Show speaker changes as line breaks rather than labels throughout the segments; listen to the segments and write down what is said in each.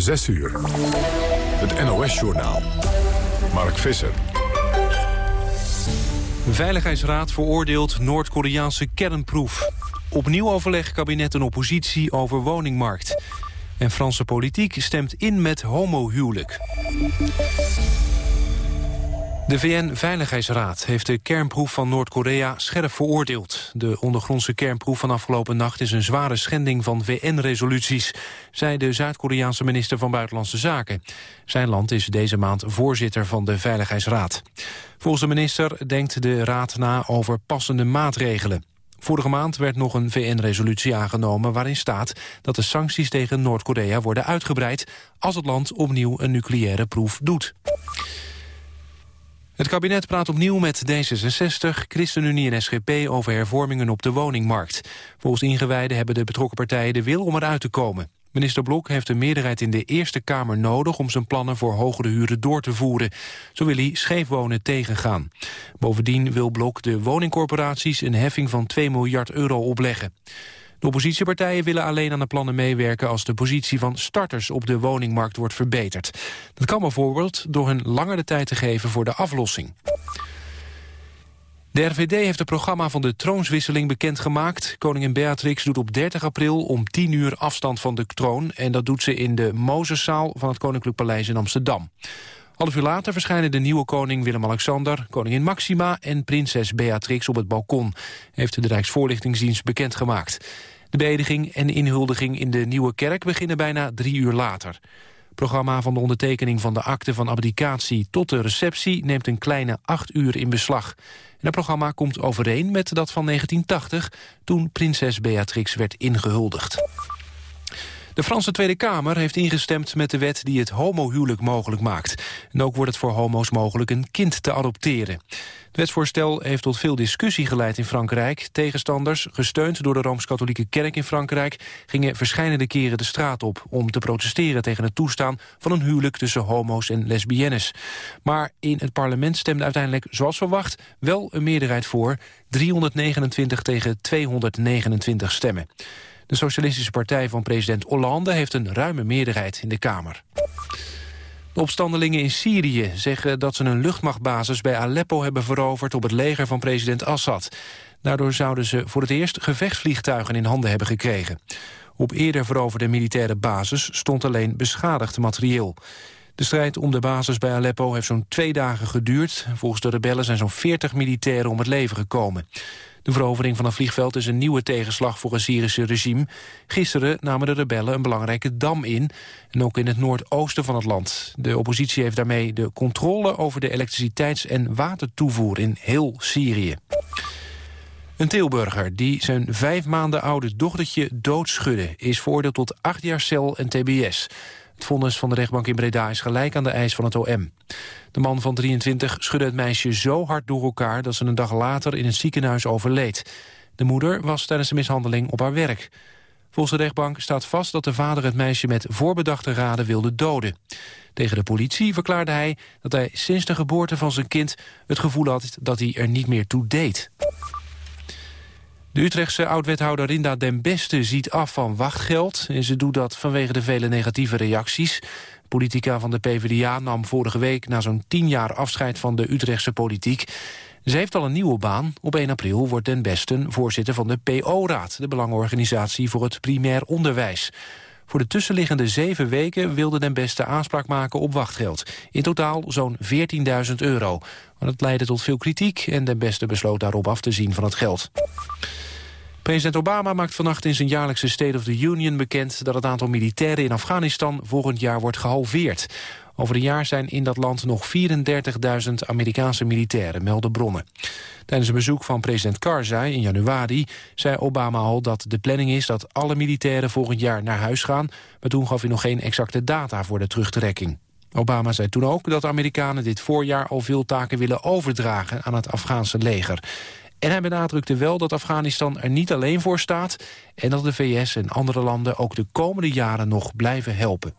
6 uur. Het NOS-journaal. Mark Visser.
Veiligheidsraad veroordeelt Noord-Koreaanse kernproef. Opnieuw overleg kabinet en oppositie over woningmarkt. En Franse politiek stemt in met homohuwelijk. De VN-veiligheidsraad heeft de kernproef van Noord-Korea scherp veroordeeld. De ondergrondse kernproef van afgelopen nacht is een zware schending van VN-resoluties, zei de Zuid-Koreaanse minister van Buitenlandse Zaken. Zijn land is deze maand voorzitter van de Veiligheidsraad. Volgens de minister denkt de raad na over passende maatregelen. Vorige maand werd nog een VN-resolutie aangenomen waarin staat dat de sancties tegen Noord-Korea worden uitgebreid als het land opnieuw een nucleaire proef doet. Het kabinet praat opnieuw met D66, ChristenUnie en SGP over hervormingen op de woningmarkt. Volgens ingewijden hebben de betrokken partijen de wil om eruit te komen. Minister Blok heeft een meerderheid in de Eerste Kamer nodig... om zijn plannen voor hogere huren door te voeren. Zo wil hij scheefwonen tegengaan. Bovendien wil Blok de woningcorporaties een heffing van 2 miljard euro opleggen. De oppositiepartijen willen alleen aan de plannen meewerken... als de positie van starters op de woningmarkt wordt verbeterd. Dat kan bijvoorbeeld door hun langer de tijd te geven voor de aflossing. De RVD heeft het programma van de troonswisseling bekendgemaakt. Koningin Beatrix doet op 30 april om 10 uur afstand van de troon... en dat doet ze in de Mozeszaal van het Koninklijk Paleis in Amsterdam. Half uur later verschijnen de nieuwe koning Willem-Alexander... koningin Maxima en prinses Beatrix op het balkon... heeft de Rijksvoorlichtingsdienst bekendgemaakt. De beëdiging en inhuldiging in de Nieuwe Kerk beginnen bijna drie uur later. Het programma van de ondertekening van de akte van abdicatie tot de receptie neemt een kleine acht uur in beslag. En het programma komt overeen met dat van 1980, toen prinses Beatrix werd ingehuldigd. De Franse Tweede Kamer heeft ingestemd met de wet die het homohuwelijk mogelijk maakt. En ook wordt het voor homo's mogelijk een kind te adopteren. Het wetsvoorstel heeft tot veel discussie geleid in Frankrijk. Tegenstanders, gesteund door de Rooms-Katholieke Kerk in Frankrijk... gingen verschillende keren de straat op om te protesteren tegen het toestaan... van een huwelijk tussen homo's en lesbiennes. Maar in het parlement stemde uiteindelijk, zoals verwacht... wel een meerderheid voor, 329 tegen 229 stemmen. De Socialistische Partij van president Hollande heeft een ruime meerderheid in de Kamer. De opstandelingen in Syrië zeggen dat ze een luchtmachtbasis bij Aleppo hebben veroverd op het leger van president Assad. Daardoor zouden ze voor het eerst gevechtsvliegtuigen in handen hebben gekregen. Op eerder veroverde militaire basis stond alleen beschadigd materieel. De strijd om de basis bij Aleppo heeft zo'n twee dagen geduurd. Volgens de rebellen zijn zo'n 40 militairen om het leven gekomen. De verovering van het vliegveld is een nieuwe tegenslag voor het Syrische regime. Gisteren namen de rebellen een belangrijke dam in. En ook in het noordoosten van het land. De oppositie heeft daarmee de controle over de elektriciteits- en watertoevoer in heel Syrië. Een Tilburger die zijn vijf maanden oude dochtertje doodschudde... is veroordeeld tot acht jaar cel en tbs. Het vonnis van de rechtbank in Breda is gelijk aan de eis van het OM. De man van 23 schudde het meisje zo hard door elkaar... dat ze een dag later in een ziekenhuis overleed. De moeder was tijdens de mishandeling op haar werk. Volgens de rechtbank staat vast dat de vader het meisje... met voorbedachte raden wilde doden. Tegen de politie verklaarde hij dat hij sinds de geboorte van zijn kind... het gevoel had dat hij er niet meer toe deed. De Utrechtse oud-wethouder Rinda den Beste ziet af van wachtgeld. En ze doet dat vanwege de vele negatieve reacties. Politica van de PvdA nam vorige week na zo'n tien jaar afscheid van de Utrechtse politiek. Ze heeft al een nieuwe baan. Op 1 april wordt Den Besten voorzitter van de PO-raad... de belangenorganisatie voor het primair onderwijs. Voor de tussenliggende zeven weken wilde Den Beste aanspraak maken op wachtgeld. In totaal zo'n 14.000 euro. Maar dat leidde tot veel kritiek en Den Beste besloot daarop af te zien van het geld. President Obama maakt vannacht in zijn jaarlijkse State of the Union bekend... dat het aantal militairen in Afghanistan volgend jaar wordt gehalveerd. Over een jaar zijn in dat land nog 34.000 Amerikaanse militairen, melden bronnen. Tijdens een bezoek van president Karzai in januari zei Obama al dat de planning is dat alle militairen volgend jaar naar huis gaan, maar toen gaf hij nog geen exacte data voor de terugtrekking. Obama zei toen ook dat de Amerikanen dit voorjaar al veel taken willen overdragen aan het Afghaanse leger. En hij benadrukte wel dat Afghanistan er niet alleen voor staat... en dat de VS en andere landen ook de komende jaren nog blijven helpen.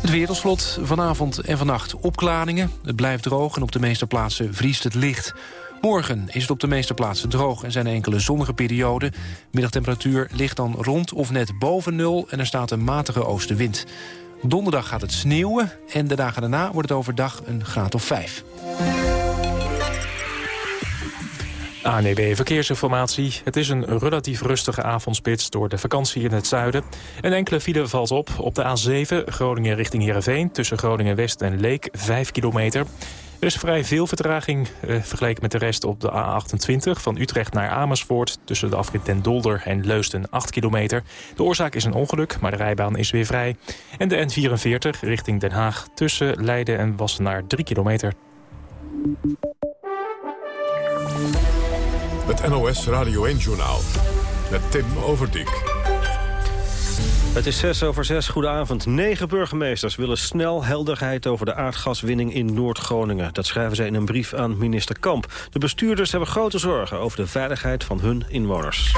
Het wereldslot vanavond en vannacht opklaringen. Het blijft droog en op de meeste plaatsen vriest het licht. Morgen is het op de meeste plaatsen droog en zijn enkele zonnige perioden. Middagtemperatuur ligt dan rond of net boven nul en er staat een matige oostenwind. Donderdag gaat het sneeuwen en de dagen daarna wordt het overdag een graad of 5.
ANEB Verkeersinformatie. Het is een relatief rustige avondspits door de vakantie in het zuiden. Een enkele file valt op op de A7 Groningen richting Heerenveen... tussen Groningen West en Leek, 5 kilometer. Er is vrij veel vertraging eh, vergeleken met de rest op de A28... van Utrecht naar Amersfoort tussen de afrit Den Dolder en Leusden 8 kilometer. De oorzaak is een ongeluk, maar de rijbaan is weer vrij. En de N44 richting Den Haag tussen Leiden en Wassenaar 3 kilometer.
Het NOS Radio 1-journaal met Tim Overdijk.
Het is zes over zes. Goedenavond. Negen burgemeesters willen snel helderheid over de aardgaswinning in Noord-Groningen. Dat schrijven zij in een brief aan minister Kamp. De bestuurders hebben grote zorgen over de veiligheid van hun inwoners.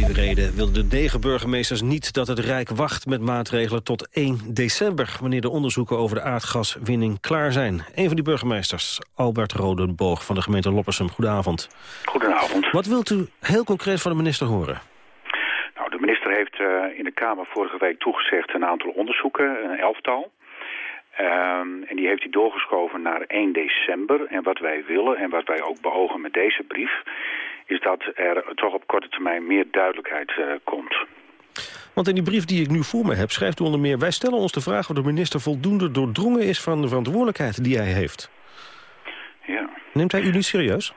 Die reden wilden de negen burgemeesters niet dat het Rijk wacht met maatregelen tot 1 december, wanneer de onderzoeken over de aardgaswinning klaar zijn. Een van die burgemeesters, Albert Rodenboog van de gemeente Loppersum. Goedenavond.
Goedenavond.
Wat wilt u heel concreet van de minister horen?
Nou, de minister heeft uh, in de Kamer vorige week toegezegd een aantal onderzoeken, een elftal. Um, en die heeft hij doorgeschoven naar 1 december. En wat wij willen en wat wij ook beogen met deze brief... is dat er toch op korte termijn meer duidelijkheid uh, komt.
Want in die brief die ik nu voor me heb, schrijft u onder meer... wij stellen ons de vraag of de minister voldoende doordrongen is... van de verantwoordelijkheid die hij heeft.
Ja.
Neemt hij u niet serieus?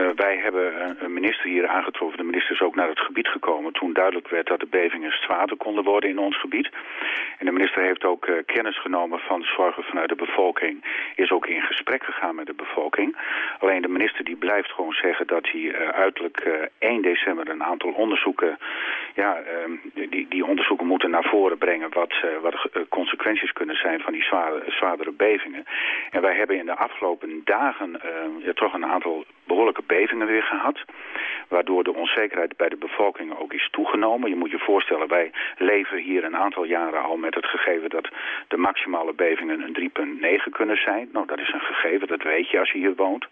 Uh, wij hebben een minister hier aangetroffen. De minister is ook naar het gebied gekomen toen duidelijk werd dat de bevingen zwaarder konden worden in ons gebied. En de minister heeft ook uh, kennis genomen van de zorgen vanuit de bevolking. Is ook in gesprek gegaan met de bevolking. Alleen de minister die blijft gewoon zeggen dat hij uh, uiterlijk 1 december een aantal onderzoeken... Ja, die, die onderzoeken moeten naar voren brengen wat, wat de consequenties kunnen zijn van die zware, zwaardere bevingen. En wij hebben in de afgelopen dagen ja, toch een aantal behoorlijke bevingen weer gehad. Waardoor de onzekerheid bij de bevolking ook is toegenomen. Je moet je voorstellen, wij leven hier een aantal jaren al met het gegeven dat de maximale bevingen een 3,9 kunnen zijn. Nou, dat is een gegeven, dat weet je als je hier woont.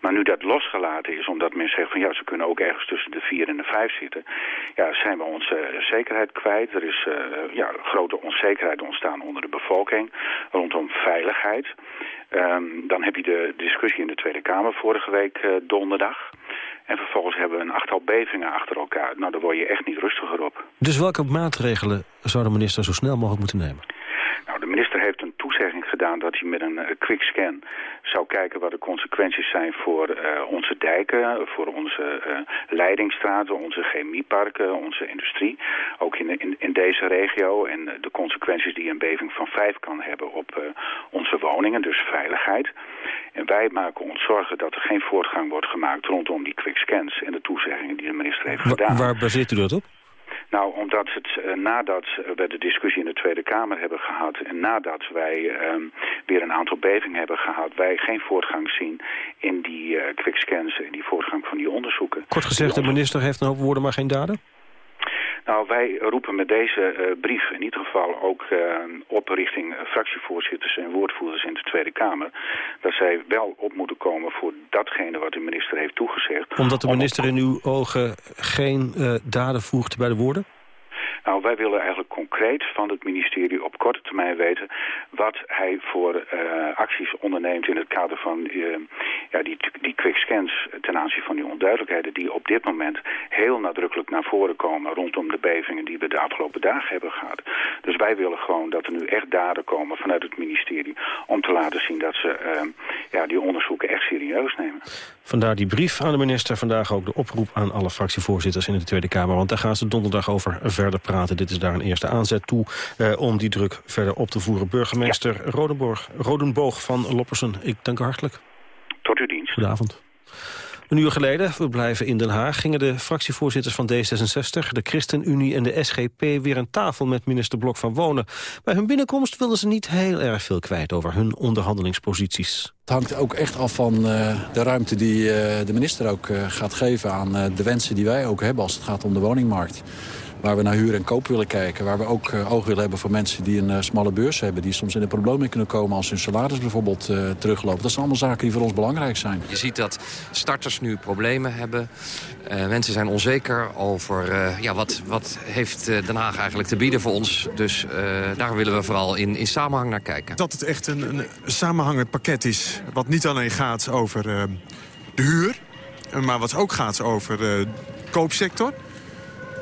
Maar nu dat losgelaten is, omdat men zegt van ja, ze kunnen ook ergens tussen de 4 en de 5 zitten. Ja, zijn we onze zekerheid kwijt. Er is uh, ja, grote onzekerheid ontstaan onder de bevolking rondom veiligheid. Um, dan heb je de discussie in de Tweede Kamer vorige week uh, donderdag. En vervolgens hebben we een achttal bevingen achter elkaar. Nou, daar word je echt niet rustiger op.
Dus welke maatregelen zou de minister zo snel mogelijk moeten nemen?
De minister heeft een toezegging gedaan dat hij met een uh, quick scan zou kijken wat de consequenties zijn voor uh, onze dijken, voor onze uh, leidingstraten, onze chemieparken, onze industrie. Ook in, in, in deze regio en de consequenties die een beving van 5 kan hebben op onze woningen, dus veiligheid. En wij maken ons zorgen dat er geen voortgang wordt gemaakt rondom die quick scans en de toezeggingen die de minister heeft gedaan.
Waar baseert u dat op?
Nou, omdat het uh, nadat we de discussie in de Tweede Kamer hebben gehad... en nadat wij um, weer een aantal bevingen hebben gehad... wij geen voortgang zien in die uh, quickscans en die voortgang van die onderzoeken.
Kort gezegd, de minister heeft een hoop woorden, maar geen daden?
Nou, wij roepen met deze uh, brief in ieder geval ook uh, op richting fractievoorzitters en woordvoerders in de Tweede Kamer. Dat zij wel op moeten komen voor datgene wat de minister heeft toegezegd.
Omdat de minister in uw ogen geen uh, daden voegt bij de woorden?
Nou, wij willen eigenlijk concreet van het ministerie op korte termijn weten wat hij voor uh, acties onderneemt in het kader van uh, ja, die, die quick scans ten aanzien van die onduidelijkheden die op dit moment heel nadrukkelijk naar voren komen rondom de bevingen die we de afgelopen dagen hebben gehad. Dus wij willen gewoon dat er nu echt daden komen vanuit het ministerie om te laten zien dat ze uh, ja, die onderzoeken echt serieus nemen.
Vandaar die brief aan de minister. Vandaag ook de oproep aan alle fractievoorzitters in de Tweede Kamer. Want daar gaan ze donderdag over verder praten. Dit is daar een eerste aanzet toe uh, om die druk verder op te voeren. Burgemeester ja. Rodenborg, Rodenboog van Loppersen, ik dank u hartelijk.
Tot uw dienst.
Goedenavond. Een uur geleden, we blijven in Den Haag... gingen de fractievoorzitters van D66, de ChristenUnie en de SGP... weer aan tafel met minister Blok van Wonen. Bij hun binnenkomst wilden ze niet heel erg veel kwijt... over hun onderhandelingsposities.
Het hangt ook echt af van uh, de ruimte die uh, de minister ook uh, gaat geven... aan de wensen die wij ook hebben als het gaat om de woningmarkt. Waar we naar huur en koop willen kijken. Waar we ook oog willen hebben voor mensen die een smalle beurs hebben. Die soms in de problemen kunnen komen als hun salaris bijvoorbeeld terugloopt. Dat zijn allemaal zaken die voor ons belangrijk zijn.
Je ziet dat starters nu problemen hebben. mensen zijn onzeker over ja, wat, wat heeft Den Haag eigenlijk te bieden voor ons. Dus daar willen we vooral in, in samenhang naar kijken.
Dat het echt een, een samenhangend pakket is. Wat niet alleen gaat over de huur maar wat ook gaat over de koopsector.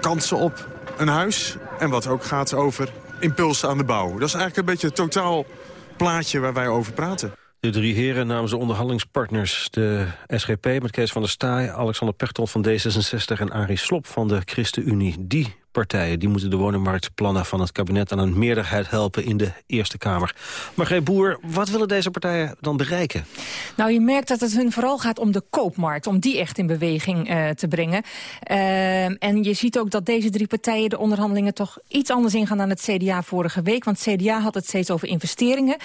Kansen op een huis. En wat ook gaat over impulsen aan de bouw. Dat is eigenlijk een beetje het totaal plaatje waar wij over praten.
De drie heren namens de onderhandelingspartners. De SGP met Kees van der Staaij, Alexander Pechtold van D66... en Arie Slop van de ChristenUnie. Die partijen die moeten de woningmarktplannen van het kabinet... aan een meerderheid helpen in de Eerste Kamer. Margreet Boer, wat willen deze partijen dan bereiken?
Nou, je merkt dat het hun vooral gaat om de koopmarkt... om die echt in beweging uh, te brengen. Uh, en je ziet ook dat deze drie partijen de onderhandelingen... toch iets anders ingaan dan het CDA vorige week. Want CDA had het steeds over investeringen.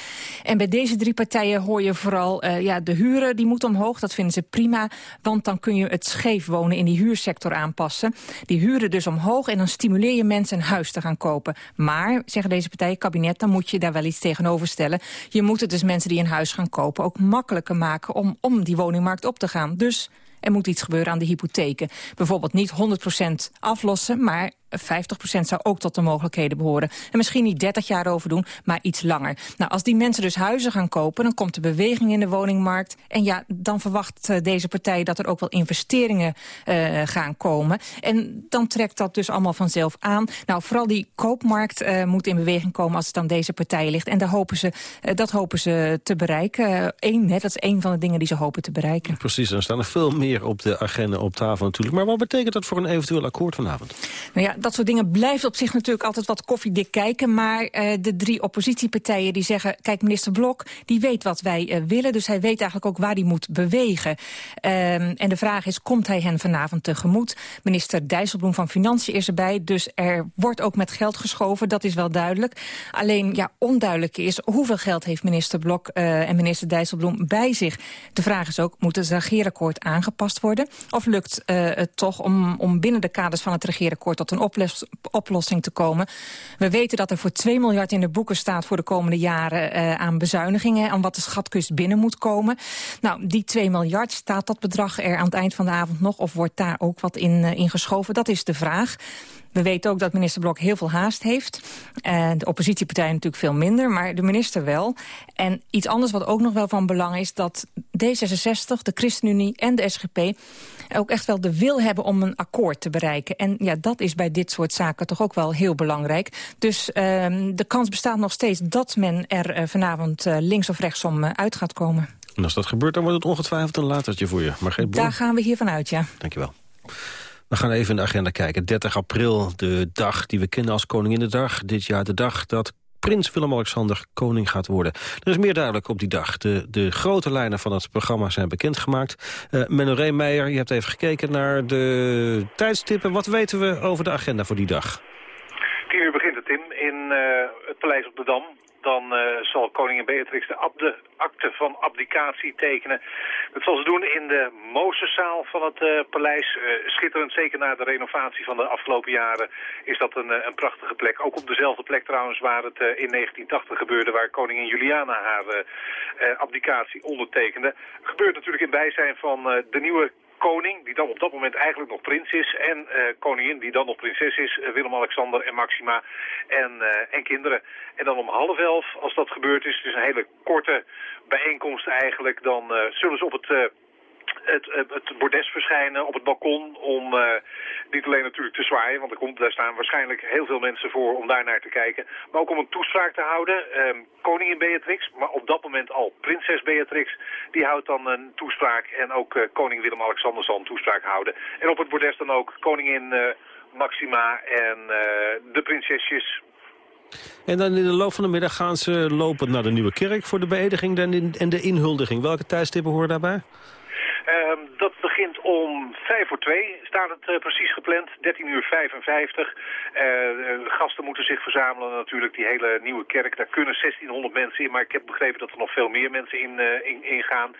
En bij deze drie partijen hoor je vooral... Uh, ja, de huren die moeten omhoog, dat vinden ze prima. Want dan kun je het scheef wonen in die huursector aanpassen. Die huren dus omhoog en dan stimuleer je mensen een huis te gaan kopen. Maar, zeggen deze partijen, kabinet, dan moet je daar wel iets tegenover stellen. Je moet het dus mensen die een huis gaan kopen ook makkelijker maken om, om die woningmarkt op te gaan. Dus er moet iets gebeuren aan de hypotheken. Bijvoorbeeld niet 100% aflossen, maar 50% zou ook tot de mogelijkheden behoren. En misschien niet 30 jaar over doen, maar iets langer. Nou, als die mensen dus huizen gaan kopen, dan komt de beweging in de woningmarkt. En ja, dan verwacht uh, deze partij dat er ook wel investeringen uh, gaan komen. En dan trekt dat dus allemaal vanzelf aan. Nou, vooral die koopmarkt uh, moet in beweging komen als het aan deze partijen ligt. En daar hopen ze, dat hopen ze te bereiken. Eén, hè, dat is één van de dingen die ze hopen te bereiken.
Precies, er staan er veel meer op de agenda op tafel natuurlijk. Maar wat betekent dat voor een eventueel akkoord vanavond?
Nou ja, dat soort dingen blijft op zich natuurlijk altijd wat koffiedik kijken. Maar uh, de drie oppositiepartijen die zeggen... kijk, minister Blok, die weet wat wij uh, willen. Dus hij weet eigenlijk ook waar hij moet bewegen. Um, en de vraag is, komt hij hen vanavond tegemoet? Minister Dijsselbloem van Financiën is erbij. Dus er wordt ook met geld geschoven, dat is wel duidelijk. Alleen, ja, onduidelijk is hoeveel geld heeft minister Blok uh, en minister Dijsselbloem bij zich. De vraag is ook, moet het regeerakkoord aangepast worden? Of lukt het toch om, om binnen de kaders van het regeerakkoord tot een op oplossing te komen. We weten dat er voor 2 miljard in de boeken staat voor de komende jaren uh, aan bezuinigingen. Aan wat de schatkust binnen moet komen. Nou, die 2 miljard, staat dat bedrag er aan het eind van de avond nog? Of wordt daar ook wat in, uh, in geschoven? Dat is de vraag. We weten ook dat minister Blok heel veel haast heeft. En de oppositiepartijen natuurlijk veel minder, maar de minister wel. En iets anders wat ook nog wel van belang is... dat D66, de ChristenUnie en de SGP ook echt wel de wil hebben om een akkoord te bereiken. En ja, dat is bij dit soort zaken toch ook wel heel belangrijk. Dus um, de kans bestaat nog steeds dat men er uh, vanavond uh, links of rechtsom uh, uit gaat komen.
En als dat gebeurt, dan wordt het ongetwijfeld een latertje voor je. Maar geen
Daar gaan we hiervan uit, ja.
Dankjewel. We gaan even in de agenda kijken. 30 april, de dag die we kennen als Koninginnedag. Dit jaar de dag dat prins Willem-Alexander koning gaat worden. Er is meer duidelijk op die dag. De, de grote lijnen van het programma zijn bekendgemaakt. Uh, Menno Reemeijer, je hebt even gekeken naar de tijdstippen. Wat weten we over de agenda voor die dag?
10 uur begint het in, in uh, het Paleis op de Dam dan uh, zal koningin Beatrix de, ab de akte van abdicatie tekenen. Dat zal ze doen in de Mozeszaal van het uh, paleis. Uh, schitterend, zeker na de renovatie van de afgelopen jaren, is dat een, een prachtige plek. Ook op dezelfde plek trouwens waar het in 1980 gebeurde, waar koningin Juliana haar abdicatie ondertekende. Gebeurt natuurlijk in bijzijn van de nieuwe koning, die dan op dat moment eigenlijk nog prins is... en uh, koningin, die dan nog prinses is, uh, Willem-Alexander en Maxima en, uh, en kinderen. En dan om half elf, als dat gebeurd is, is een hele korte bijeenkomst eigenlijk... dan zullen ze op het het, bordes verschijnen op het balkon om uh, niet alleen natuurlijk te zwaaien, want er komt, daar staan waarschijnlijk heel veel mensen voor om daar naar te kijken, maar ook om een toespraak te houden. Um, koningin Beatrix, maar op dat moment al prinses Beatrix, die houdt dan een toespraak en ook uh, koning Willem-Alexander zal een toespraak houden. En op het bordes dan ook koningin uh, Maxima en de prinsesjes
en dan in de loop van de middag gaan ze lopen naar de Nieuwe Kerk voor de beëdiging en de inhuldiging. Welke tijdstippen horen daarbij?
Um, dat begint om vijf voor twee, staat het uh, precies gepland. 13 uur 55. Uh, gasten moeten zich verzamelen natuurlijk. Die hele nieuwe kerk, daar kunnen 1600 mensen in. Maar ik heb begrepen dat er nog veel meer mensen in, uh, in, in gaan.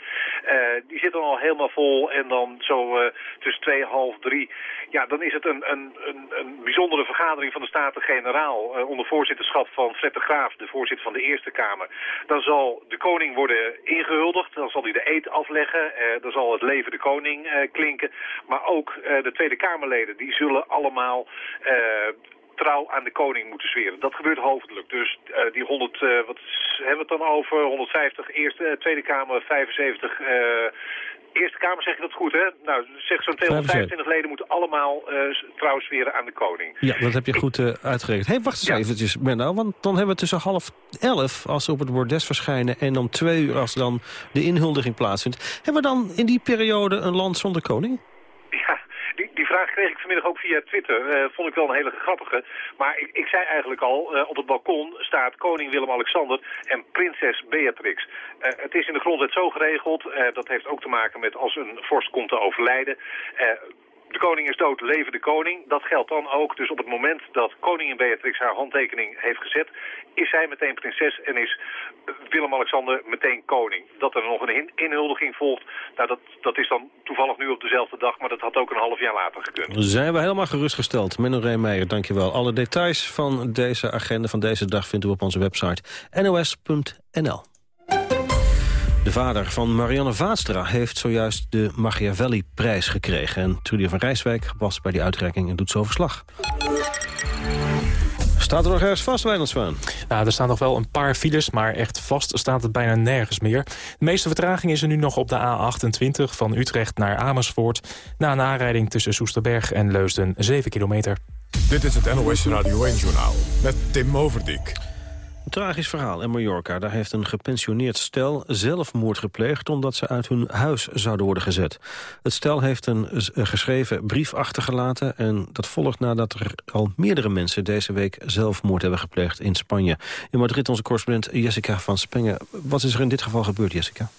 die zitten al helemaal vol. En dan zo tussen twee, half drie... Ja, dan is het een, een, een, een bijzondere vergadering van de Staten-Generaal... onder voorzitterschap van Fred de Graaf, de voorzitter van de Eerste Kamer. Dan zal de koning worden ingehuldigd. Dan zal hij de eet afleggen. dan zal het leven de koning uh, klinken. Maar ook uh, de Tweede Kamerleden, die zullen allemaal uh, trouw aan de koning moeten zweren. Dat gebeurt hoofdelijk. Dus die 100, uh, wat hebben we het dan over? 150 Eerste, Tweede Kamer, 75 uh, Eerste Kamer zeg ik dat goed, hè? Nou, zeg zo'n 225 leden moeten allemaal uh, trouw zweren aan de koning.
Ja, dat heb je goed uh, uitgerekend. Hé, hey, wacht eens ja. eventjes, Menno, want dan hebben we tussen half elf... als ze op het bordes verschijnen en om twee uur als dan de inhuldiging plaatsvindt... hebben we dan in die periode een land zonder koning?
Ja, die, die vraag kreeg ik vanmiddag ook via Twitter. Uh, vond ik wel een hele grappige. Maar ik, ik zei eigenlijk al, uh, op het balkon staat koning Willem-Alexander en prinses Beatrix. Uh, het is in de grondwet zo geregeld. dat heeft ook te maken met als een vorst komt te overlijden de koning is dood, leven de koning. Dat geldt dan ook. Dus op het moment dat koningin Beatrix haar handtekening heeft gezet... is zij meteen prinses en is Willem-Alexander meteen koning. Dat er nog een inhuldiging volgt, nou, dat, dat is dan toevallig nu op dezelfde dag... maar dat had ook een half jaar later gekund.
Zijn we helemaal gerustgesteld. Menno Reemeijer, dankjewel. Alle details van deze agenda van deze dag vindt u op onze website nos.nl. De vader van Marianne Vaatstra heeft zojuist de Machiavelli-prijs gekregen. En Trudy van Rijswijk was bij die uitreiking en doet zo verslag. Staat er nog ergens vast, Wijnandswaan?
Nou, er staan nog wel een paar files, maar echt vast staat het bijna nergens meer. De meeste vertraging is er nu nog op de A28 van Utrecht naar Amersfoort... na een aanrijding tussen Soesterberg en Leusden, 7 kilometer.
Dit is het NOS Radio 1-journaal met Tim Overdijk.
Tragisch verhaal in Mallorca. Daar heeft een gepensioneerd stel zelfmoord gepleegd... omdat ze uit hun huis zouden worden gezet. Het stel heeft een geschreven brief achtergelaten... en dat volgt nadat er al meerdere mensen deze week zelfmoord hebben gepleegd in Spanje. In Madrid onze correspondent Jessica van Spengen. Wat is er in dit geval gebeurd, Jessica?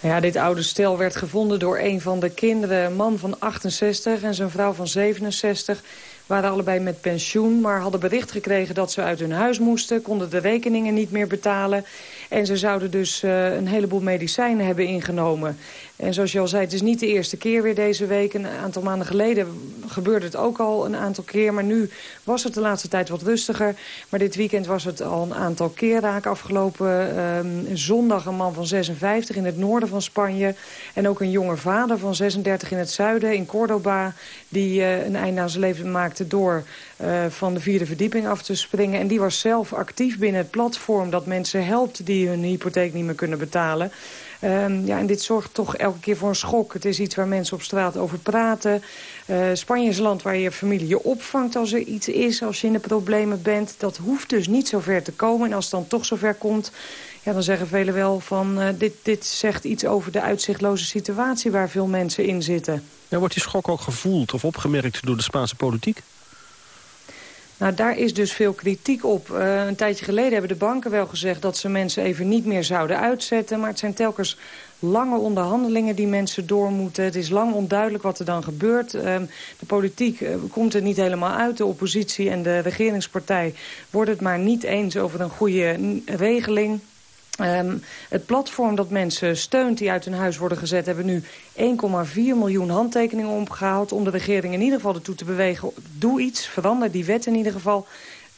Ja, dit oude stel werd gevonden door een van de kinderen. Een man van 68 en zijn vrouw van 67 waren allebei met pensioen, maar hadden bericht gekregen dat ze uit hun huis moesten, konden de rekeningen niet meer betalen. En ze zouden dus uh, een heleboel medicijnen hebben ingenomen. En zoals je al zei, het is niet de eerste keer weer deze week. Een aantal maanden geleden gebeurde het ook al een aantal keer. Maar nu was het de laatste tijd wat rustiger. Maar dit weekend was het al een aantal keer raak. Afgelopen um, zondag een man van 56 in het noorden van Spanje. En ook een jonge vader van 36 in het zuiden, in Cordoba... die uh, een einde aan zijn leven maakte door uh, van de vierde verdieping af te springen. En die was zelf actief binnen het platform dat mensen helpt... die hun hypotheek niet meer kunnen betalen. Um, ja, en dit zorgt toch elke keer voor een schok. Het is iets waar mensen op straat over praten. Uh, Spanje is een land waar je familie je opvangt als er iets is, als je in de problemen bent. Dat hoeft dus niet zo ver te komen. En als het dan toch zover komt, ja, dan zeggen velen wel van... Uh, dit, dit zegt iets over de uitzichtloze situatie waar veel mensen in zitten.
Ja, wordt die schok ook gevoeld of opgemerkt door de Spaanse politiek?
Nou, daar is dus veel kritiek op. Uh, een tijdje geleden hebben de banken wel gezegd... dat ze mensen even niet meer zouden uitzetten. Maar het zijn telkens lange onderhandelingen die mensen door moeten. Het is lang onduidelijk wat er dan gebeurt. Uh, de politiek uh, komt er niet helemaal uit. De oppositie en de regeringspartij worden het maar niet eens over een goede regeling. Um, het platform dat mensen steunt die uit hun huis worden gezet... hebben nu 1,4 miljoen handtekeningen opgehaald... om de regering in ieder geval ertoe te bewegen... doe iets, verander die wet in ieder geval...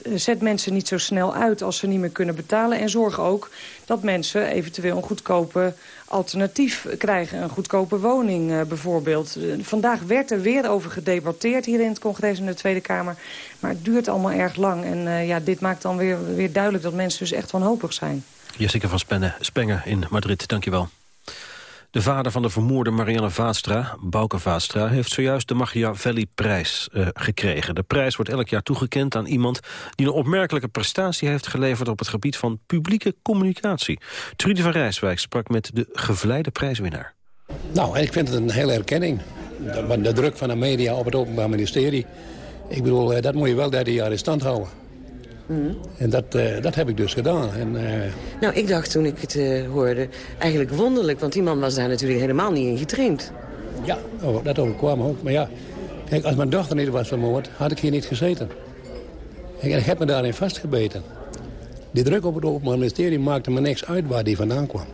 Eh, zet mensen niet zo snel uit als ze niet meer kunnen betalen... en zorg ook dat mensen eventueel een goedkope alternatief krijgen. Een goedkope woning uh, bijvoorbeeld. Uh, vandaag werd er weer over gedebatteerd hier in het congres in de Tweede Kamer. Maar het duurt allemaal erg lang. En ja, dit maakt dan weer, weer duidelijk dat mensen dus echt wanhopig zijn.
Jessica van Spenne, Spenger in Madrid, dankjewel. De vader van de vermoorde Marianne Vaatstra, Bouke Vaatstra... heeft zojuist de Machiavelli-prijs uh, gekregen. De prijs wordt elk jaar toegekend aan iemand... die een opmerkelijke prestatie heeft geleverd... op het gebied van publieke communicatie. Trudy van Rijswijk sprak met de gevleide prijswinnaar.
Nou, ik vind het een hele erkenning. De, de druk van de media op het Openbaar Ministerie... ik bedoel, dat moet je wel derde jaar in stand houden. Mm. En dat, uh, dat heb ik dus gedaan. En, uh...
Nou, ik dacht toen ik het uh, hoorde eigenlijk wonderlijk. Want die man was daar natuurlijk helemaal niet in getraind.
Ja, oh, dat overkwam ook. Maar ja, kijk, als mijn dochter niet was vermoord, had ik hier niet gezeten. Kijk, ik heb me daarin vastgebeten. Die druk op het Openbaar Ministerie maakte me niks uit waar die vandaan kwam.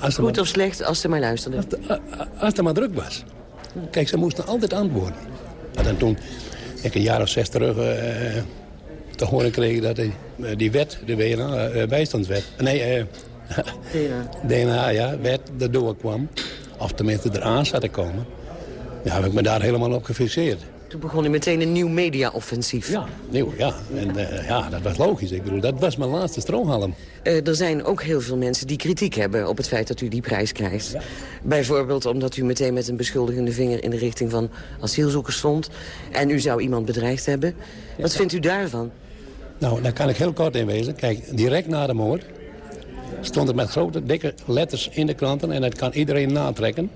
Als Goed of slecht, als ze maar luisterden.
Als, als er maar druk was. Kijk, ze moesten altijd antwoorden. En toen ik een jaar of zes terug uh, te horen kreeg dat die, die wet, de WNA-bijstandswet... nee, uh, DNA. DNA, ja, wet erdoor kwam. Of tenminste eraan zat te komen. Ja, heb ik me daar helemaal op gefixeerd.
Toen begon u meteen een nieuw media-offensief.
Ja, nieuw, ja. En uh, ja, dat was logisch. Ik bedoel, dat was mijn laatste strohalm.
Uh, er zijn ook heel veel mensen die kritiek hebben op het feit dat u die prijs krijgt. Bijvoorbeeld omdat u meteen met een beschuldigende vinger in de richting van asielzoekers stond. En u zou iemand bedreigd hebben. Wat vindt u daarvan?
Nou, daar kan ik heel kort in wezen. Kijk, direct na de moord stond het met grote, dikke letters in de kranten... en dat kan iedereen natrekken.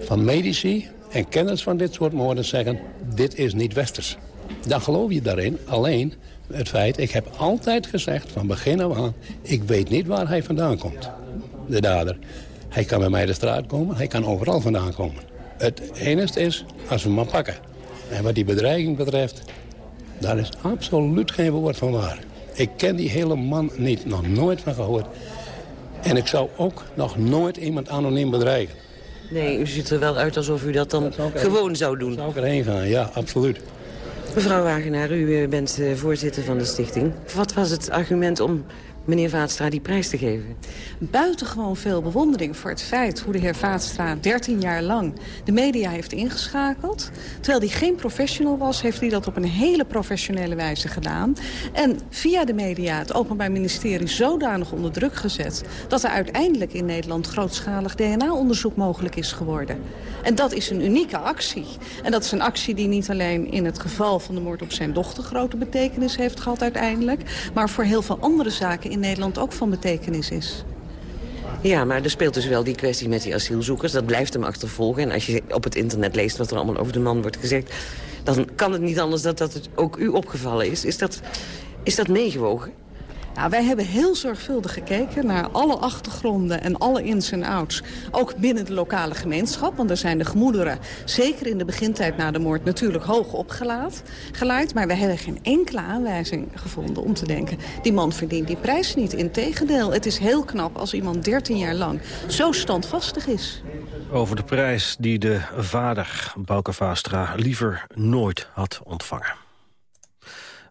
Van medici en kenners van dit soort moorden zeggen... dit is niet westers. Dan geloof je daarin. Alleen het feit, ik heb altijd gezegd van begin af aan... ik weet niet waar hij vandaan komt, de dader. Hij kan bij mij de straat komen, hij kan overal vandaan komen. Het enige is, als we hem maar pakken. En wat die bedreiging betreft, daar is absoluut geen woord van waar. Ik ken die hele man niet, nog nooit van gehoord. En ik zou ook nog nooit iemand anoniem bedreigen.
Nee, u ziet er wel uit alsof u dat dan gewoon zou doen.
Zou ik erheen gaan, ja, absoluut.
Mevrouw Wagenaar, u eh, bent eh, voorzitter van de stichting. Wat was het argument om meneer Vaatstra die prijs te geven?
Buitengewoon veel bewondering voor het feit hoe de heer Vaatstra 13 jaar lang de media heeft ingeschakeld. Terwijl hij geen professional was, heeft hij dat op een hele professionele wijze gedaan. En via de media het Openbaar Ministerie zodanig onder druk gezet... dat er uiteindelijk in Nederland grootschalig DNA-onderzoek mogelijk is geworden. En dat is een unieke actie. En dat is een actie die niet alleen in het geval van de moord op zijn dochter grote betekenis heeft gehad uiteindelijk... maar voor heel veel andere zaken in Nederland ook van betekenis is.
Ja, maar er speelt dus wel die kwestie met die asielzoekers. Dat blijft hem achtervolgen. En als je op het internet leest wat er allemaal over de man wordt gezegd... dan kan het niet anders dat dat het ook u opgevallen is. Is dat, is dat meegewogen?
Nou, wij hebben heel zorgvuldig gekeken naar alle achtergronden en alle ins en outs. Ook binnen de lokale gemeenschap, want er zijn de gemoederen... zeker in de begintijd na de moord natuurlijk hoog opgeleid. Maar we hebben geen enkele aanwijzing gevonden om te denken... die man verdient die prijs niet. Integendeel, het is heel knap als iemand 13 jaar lang zo standvastig is.
Over de prijs die de vader, Bouke liever nooit had ontvangen.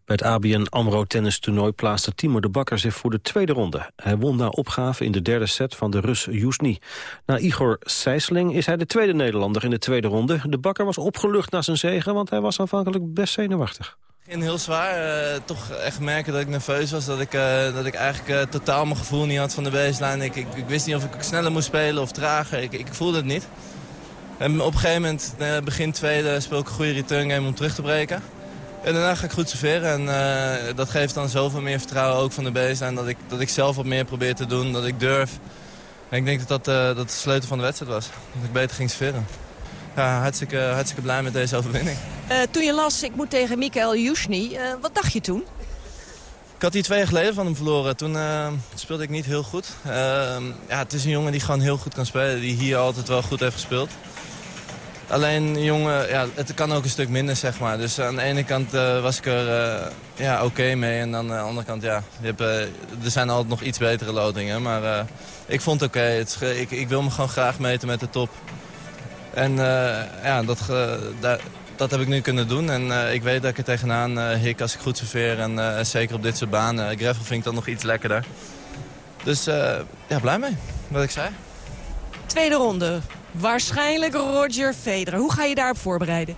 Bij het ABN AMRO tennistoernooi plaatste Timo de Bakker zich voor de tweede ronde. Hij won na opgave in de derde set van de Rus Jusni. Na Igor Sijsling is hij de tweede Nederlander in de tweede ronde. De Bakker was opgelucht na zijn zegen, want hij was aanvankelijk best zenuwachtig.
In heel zwaar. Uh, toch echt merken dat ik nerveus was. Dat ik, uh, dat ik eigenlijk uh, totaal mijn gevoel niet had van de baseline. Ik, ik, ik, wist niet of ik sneller moest spelen of trager. Ik, ik voelde het niet. En op een gegeven moment, begin tweede, speel ik een goede return game om terug te breken. En daarna ga ik goed serveren en uh, dat geeft dan zoveel meer vertrouwen ook van de baseline. Dat ik, dat ik zelf wat meer probeer te doen, dat ik durf. En ik denk dat dat, uh, dat de sleutel van de wedstrijd was. Dat ik beter ging serveren. Ja, hartstikke, hartstikke blij met deze overwinning.
Uh, toen je las, ik moet tegen Mikael Jusni, wat dacht je toen?
Ik had hier twee jaar geleden van hem verloren. Toen speelde ik niet heel goed. ja, het is een jongen die gewoon heel goed kan spelen. Die hier altijd wel goed heeft gespeeld. Alleen, jongen, ja, het kan ook een stuk minder, zeg maar. Dus aan de ene kant uh, was ik er uh, ja, oké mee. En aan de andere kant, ja, je hebt, er zijn altijd nog iets betere loodingen. Maar ik vond het oké. Ik, ik wil me gewoon graag meten met de top. En ja, dat, dat heb ik nu kunnen doen. En ik weet dat ik er tegenaan hik als ik goed serveer. En zeker op dit soort banen. Gravel vind ik dan nog iets lekkerder. Dus ja, blij mee, wat ik zei.
Tweede ronde. Waarschijnlijk Roger Federer. Hoe ga je daarop voorbereiden?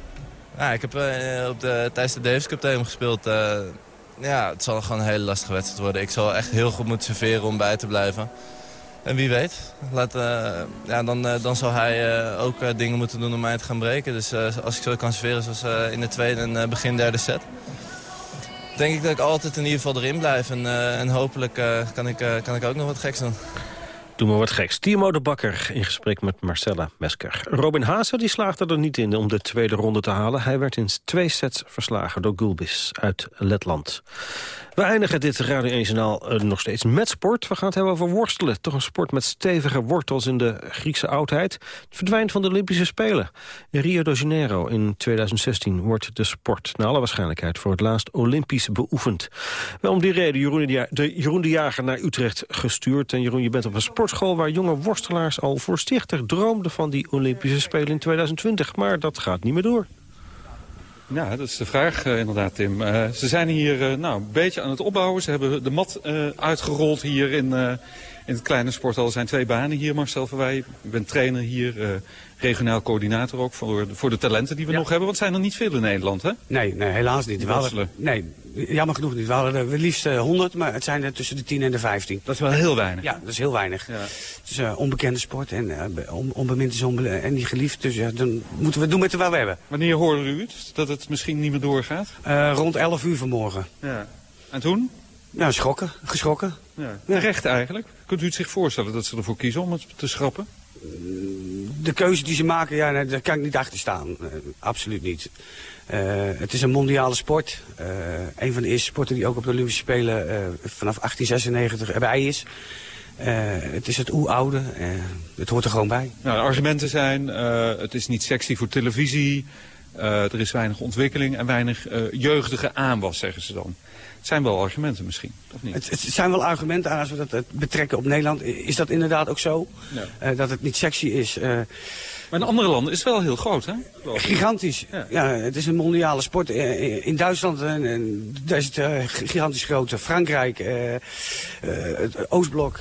Ik heb uh, op de, tijdens de Davis Cup tegen gespeeld. Uh, ja, het zal gewoon een hele lastige wedstrijd worden. Ik zal echt heel goed moeten serveren om bij te blijven. En wie weet, laat, uh, ja, dan, dan zal hij ook dingen moeten doen om mij te gaan breken. Dus als ik zo kan serveren zoals in de tweede en begin derde set... denk ik dat ik altijd in ieder geval erin blijf. En, en hopelijk kan, ik, kan ik ook nog wat geks doen.
Doe maar wat geks. Timo de Bakker in gesprek met Marcella Mesker. Robin Haase die slaagde er niet in om de tweede ronde te halen. Hij werd in twee sets verslagen door Gulbis uit Letland. We eindigen dit Radio 1 Journaal uh, nog steeds met sport. We gaan het hebben over worstelen. Toch een sport met stevige wortels in de Griekse oudheid. Het verdwijnt van de Olympische Spelen. In Rio de Janeiro in 2016 wordt de sport... naar alle waarschijnlijkheid voor het laatst Olympisch beoefend. Wel om die reden Jeroen de, Jager naar Utrecht gestuurd. En Jeroen, je bent op een sportschool waar jonge worstelaars... al voorzichtig droomden van die Olympische Spelen in 2020. Maar dat gaat niet meer door.
Ja, dat is de vraag uh, inderdaad, Tim. Uh, ze zijn hier uh, nou, een beetje aan het opbouwen. Ze hebben de mat uitgerold hier in, in het kleine sporthal. Zijn twee banen hier, Marcel Verwij. Ik ben trainer hier, regionaal coördinator ook voor de, voor de talenten die we ja. nog hebben. Want zijn er niet veel in Nederland, hè?
Nee, nee helaas niet. Hadden, nee, jammer genoeg niet. We hadden er liefst uh, 100, maar het zijn er tussen de 10 en de 15.
Dat is wel heel weinig.
Ja, dat is heel weinig. Ja. Het is uh, onbekende sport en on, onbemind is onbe en niet geliefd. Dus ja, dan moeten we doen met wat we hebben.
Wanneer hoorde u het, dat het misschien niet meer doorgaat?
Rond 11 uur vanmorgen.
Ja. En toen?
Ja, schokken. Geschrokken.
Ja. Terecht eigenlijk. Kunt u het zich voorstellen dat ze ervoor kiezen om het te schrappen?
De keuze die ze maken, ja, daar kan ik niet achter staan. Uh, absoluut niet. Uh, het is een mondiale sport. Uh, een van de eerste sporten die ook op de Olympische Spelen vanaf 1896 erbij is. het is het oeroude. het hoort er gewoon bij.
Nou, de argumenten zijn, het is niet sexy voor televisie. er is weinig ontwikkeling en weinig jeugdige aanwas, zeggen ze dan. Het zijn wel argumenten misschien, of niet?
Het, het zijn wel argumenten, als we dat betrekken op Nederland. Is dat inderdaad ook zo? Uh, dat het niet sexy is. Uh,
maar in andere landen is het wel heel groot, hè?
Gigantisch. Ja. ja. het is een mondiale sport. In Duitsland daar is het gigantisch groot. Frankrijk, het Oostblok,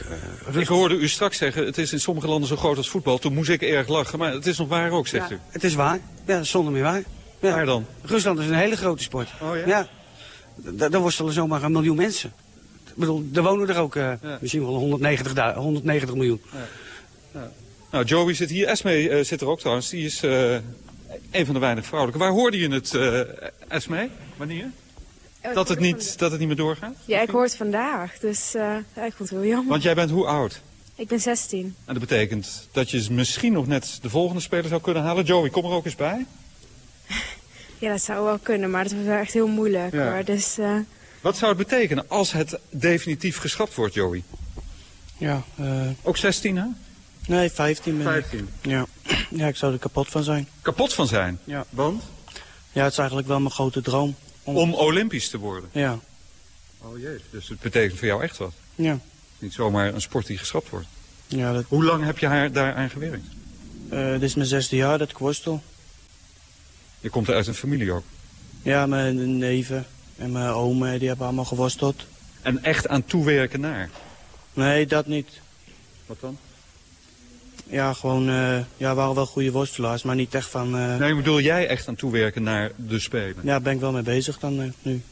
Ik hoorde u straks zeggen, het is in sommige landen zo groot als voetbal. Toen moest ik erg lachen, maar het is nog waar ook, zegt
ja,
u.
Het is waar. Ja, zonder meer waar. Ja.
Waar dan?
Rusland is een hele grote sport.
Oh ja?
ja. Daar worstelen zomaar een miljoen mensen. Ik bedoel, er wonen er ook uh, ja. misschien wel 190, 190 miljoen. Ja.
Ja. Nou, Joey zit hier. Esme uh, zit er ook trouwens. Die is uh, een van de weinig vrouwelijke. Waar hoorde je het, Esme? Wanneer? Dat het, niet, dat het niet meer doorgaat?
Ja, ik hoor het vandaag. Dus ja, ik vond het heel jammer.
Want jij bent hoe oud?
Ik ben 16.
En dat betekent dat je misschien nog net de volgende speler zou kunnen halen. Joey, kom er ook eens bij.
Ja, dat zou wel kunnen, maar dat is wel echt heel moeilijk. Ja. Hoor. Dus, uh...
Wat zou het betekenen als het definitief geschrapt wordt, Joey?
Ja, uh...
Ook 16, hè?
Nee, 15 ben
15.
Ik. Ja. ja, ik zou er kapot van zijn.
Kapot van zijn?
Ja.
Want?
Ja, het is eigenlijk wel mijn grote droom.
Om, om Olympisch te worden?
Ja.
Oh jee, dus het betekent voor jou echt wat?
Ja.
Niet zomaar een sport die geschrapt wordt?
Ja, dat...
Hoe lang heb je haar daaraan gewerkt?
Uh, dit is mijn zesde jaar dat ik worstel.
Je komt uit een familie ook?
Ja, mijn neven en mijn oom die hebben allemaal geworsteld.
En echt aan toewerken naar?
Nee, dat niet.
Wat dan?
Ja, gewoon, uh, ja, waren wel goede worstelaars, maar niet echt van... Uh...
Nee, bedoel jij echt aan toewerken naar de Spelen?
Ja, ben ik wel mee bezig dan uh, nu.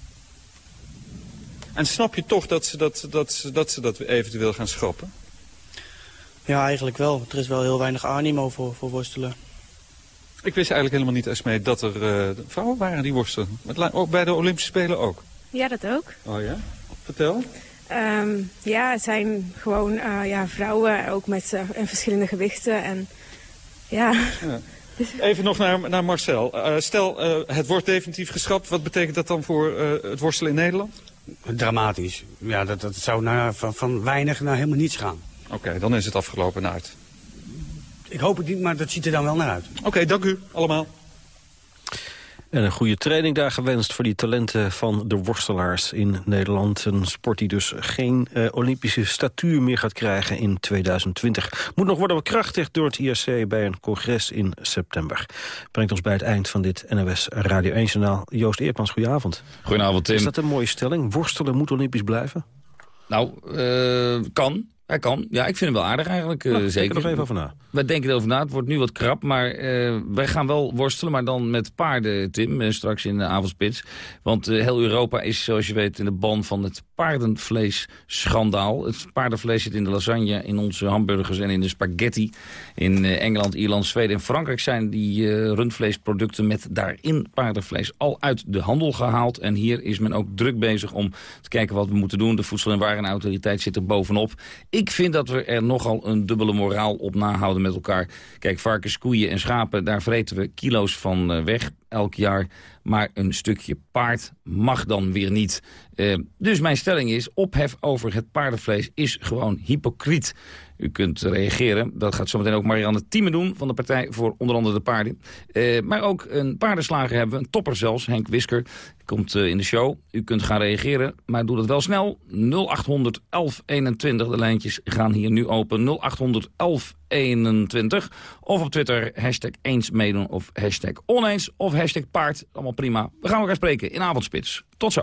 En snap je toch dat ze dat, dat, dat ze dat eventueel gaan schrappen?
Ja, eigenlijk wel. Er is wel heel weinig animo voor, voor worstelen.
Ik wist eigenlijk helemaal niet, Esmee, dat er uh, vrouwen waren die worstelen. Ook bij de Olympische Spelen ook?
Ja, dat ook.
Oh ja? Vertel.
Um, ja, het zijn gewoon uh, ja, vrouwen, ook met uh, verschillende gewichten. En, ja.
ja. Even nog naar, naar Marcel. Uh, stel, het wordt definitief geschrapt. Wat betekent dat dan voor het worstelen in Nederland?
Dramatisch. Ja, dat, dat zou naar, van, van weinig naar helemaal niets gaan.
Oké, okay, dan is het afgelopen uit.
Ik hoop het niet, maar dat ziet er dan wel naar uit.
Oké, okay, dank u allemaal.
En een goede training daar gewenst voor die talenten van de worstelaars in Nederland. Een sport die dus geen uh, Olympische statuur meer gaat krijgen in 2020. Moet nog worden bekrachtigd door het IRC bij een congres in september. Brengt ons bij het eind van dit NOS Radio 1-journaal. Joost Eerpans, goedenavond.
Goedenavond, Tim.
Is dat een mooie stelling? Worstelen moet Olympisch blijven?
Nou, uh, kan. Hij kan. Ja, ik vind hem wel aardig eigenlijk.
Nou,
uh, zeker.
Denk er nog even over na.
Wij denken erover na. Het wordt nu wat krap. Maar uh, wij gaan wel worstelen. Maar dan met paarden, Tim. Uh, straks in de avondspits. Want heel Europa is, zoals je weet, in de ban van het paardenvlees-schandaal. Het paardenvlees zit in de lasagne, in onze hamburgers en in de spaghetti. In Engeland, Ierland, Zweden en Frankrijk zijn die rundvleesproducten met daarin paardenvlees al uit de handel gehaald. En hier is men ook druk bezig om te kijken wat we moeten doen. De Voedsel- en Warenautoriteit zit er bovenop. Ik Ik vind dat we er nogal een dubbele moraal op nahouden met elkaar. Kijk, varkens, koeien en schapen, daar vreten we kilo's van eh, weg elk jaar. Maar een stukje paard mag dan weer niet. Uh, dus mijn stelling is, ophef over het paardenvlees is gewoon hypocriet. U kunt reageren. Dat gaat zometeen ook Marianne Thieme doen van de Partij voor onder andere de paarden. Uh, maar ook een paardenslager hebben we, een topper zelfs, Henk Wisker. Komt uh, in de show. U kunt gaan reageren, maar doe dat wel snel. 0800 1121, de lijntjes gaan hier nu open. 0800 1121. Of op Twitter, hashtag eens meedoen of hashtag oneens of hashtag paard. Allemaal prima. We gaan elkaar spreken in Avondspits. Tot zo.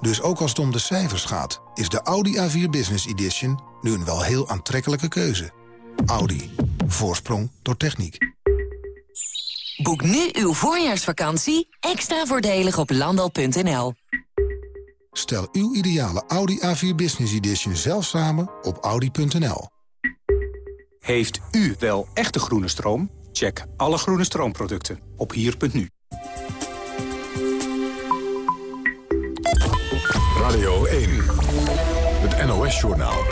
Dus ook als het om de cijfers gaat, is de Audi A4 Business Edition nu een wel heel aantrekkelijke keuze. Audi. Voorsprong door techniek.
Boek nu uw voorjaarsvakantie extra voordelig op landal.nl.
Stel uw ideale Audi A4 Business Edition zelf samen op audi.nl.
Heeft u wel echte groene stroom? Check alle groene stroomproducten op hier.nu.
Radio 1, het NOS-journaal.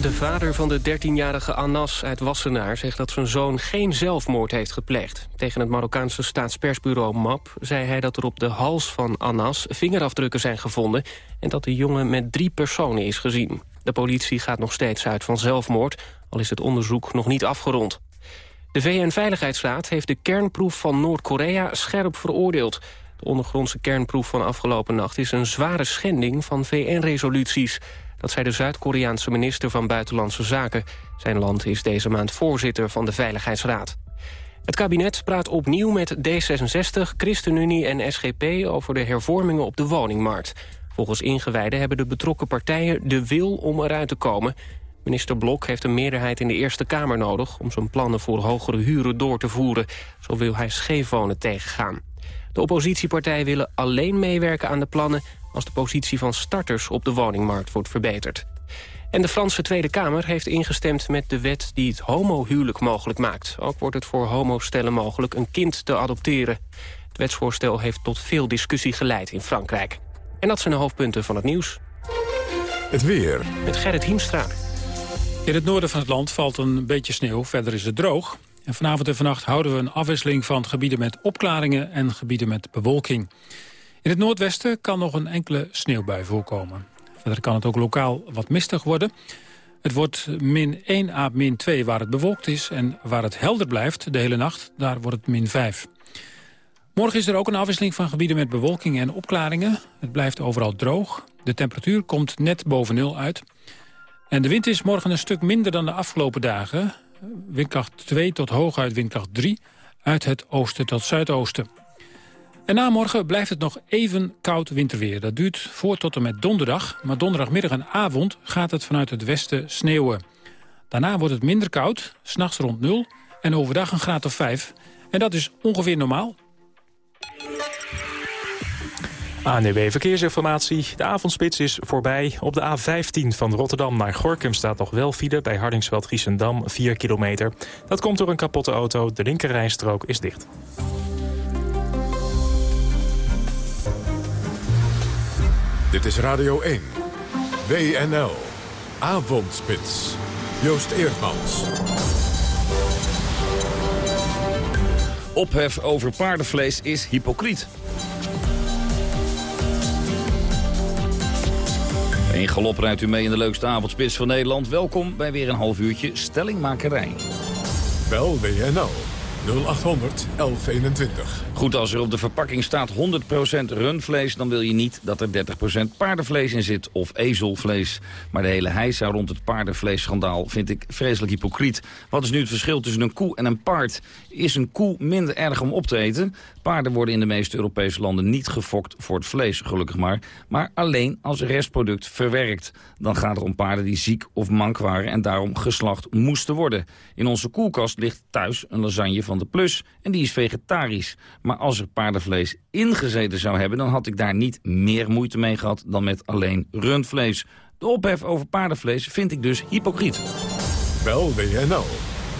De vader van de 13-jarige Anas uit Wassenaar zegt dat zijn zoon geen zelfmoord heeft gepleegd. Tegen het Marokkaanse staatspersbureau MAP zei hij dat er op de hals van Anas vingerafdrukken zijn gevonden... en dat de jongen met drie personen is gezien. De politie gaat nog steeds uit van zelfmoord, al is het onderzoek nog niet afgerond. De VN-veiligheidsraad heeft de kernproef van Noord-Korea scherp veroordeeld. De ondergrondse kernproef van afgelopen nacht is een zware schending van VN-resoluties. Dat zei de Zuid-Koreaanse minister van Buitenlandse Zaken. Zijn land is deze maand voorzitter van de Veiligheidsraad. Het kabinet praat opnieuw met D66, ChristenUnie en SGP... over de hervormingen op de woningmarkt. Volgens ingewijden hebben de betrokken partijen de wil om eruit te komen. Minister Blok heeft een meerderheid in de Eerste Kamer nodig... om zijn plannen voor hogere huren door te voeren. Zo wil hij scheefwonen tegengaan. De oppositiepartijen willen alleen meewerken aan de plannen... als de positie van starters op de woningmarkt wordt verbeterd. En de Franse Tweede Kamer heeft ingestemd met de wet die het homohuwelijk mogelijk maakt. Ook wordt het voor homostellen mogelijk een kind te adopteren. Het wetsvoorstel heeft tot veel discussie geleid in Frankrijk. En dat zijn de hoofdpunten van het nieuws.
Het weer.
Met Gerrit Hiemstra.
In het noorden van het land valt een beetje sneeuw, verder is het droog. En vanavond en vannacht houden we een afwisseling van gebieden met opklaringen en gebieden met bewolking. In het noordwesten kan nog een enkele sneeuwbui voorkomen. Verder kan het ook lokaal wat mistig worden. Het wordt min 1 à min 2 waar het bewolkt is en waar het helder blijft de hele nacht, daar wordt het min 5. Morgen is er ook een afwisseling van gebieden met bewolking en opklaringen. Het blijft overal droog. De temperatuur komt net boven nul uit. En de wind is morgen een stuk minder dan de afgelopen dagen. Windkracht 2 tot hooguit windkracht 3 uit het oosten tot zuidoosten. En na morgen blijft het nog even koud winterweer. Dat duurt voor tot en met donderdag. Maar donderdagmiddag en avond gaat het vanuit het westen sneeuwen. Daarna wordt het minder koud, s'nachts rond 0 en overdag een graad of 5. En dat is ongeveer normaal.
ANUW Verkeersinformatie. De avondspits is voorbij. Op de A15 van Rotterdam naar Gorkum staat nog wel file... bij Hardingsveld-Giessendam, 4 kilometer. Dat komt door een kapotte auto. De linkerrijstrook is dicht.
Dit is Radio 1. WNL. Avondspits. Joost Eerdmans.
Ophef over paardenvlees is hypocriet. In galop rijdt u mee in de leukste avondspits van Nederland. Welkom bij weer een half uurtje stellingmakerij.
Bel WNL 0800 1121.
Goed, als er op de verpakking staat 100% rundvlees... dan wil je niet dat er 30% paardenvlees in zit of ezelvlees. Maar de hele heisa rond het paardenvleesschandaal vind ik vreselijk hypocriet. Wat is nu het verschil tussen een koe en een paard? Is een koe minder erg om op te eten? Paarden worden in de meeste Europese landen niet gefokt voor het vlees, gelukkig maar. Maar alleen als restproduct verwerkt. Dan gaat het om paarden die ziek of mank waren en daarom geslacht moesten worden. In onze koelkast ligt thuis een lasagne van de Plus en die is vegetarisch. Maar als er paardenvlees ingezeten zou hebben... dan had ik daar niet meer moeite mee gehad dan met alleen rundvlees. De ophef over paardenvlees vind ik dus hypocriet.
Bel WNL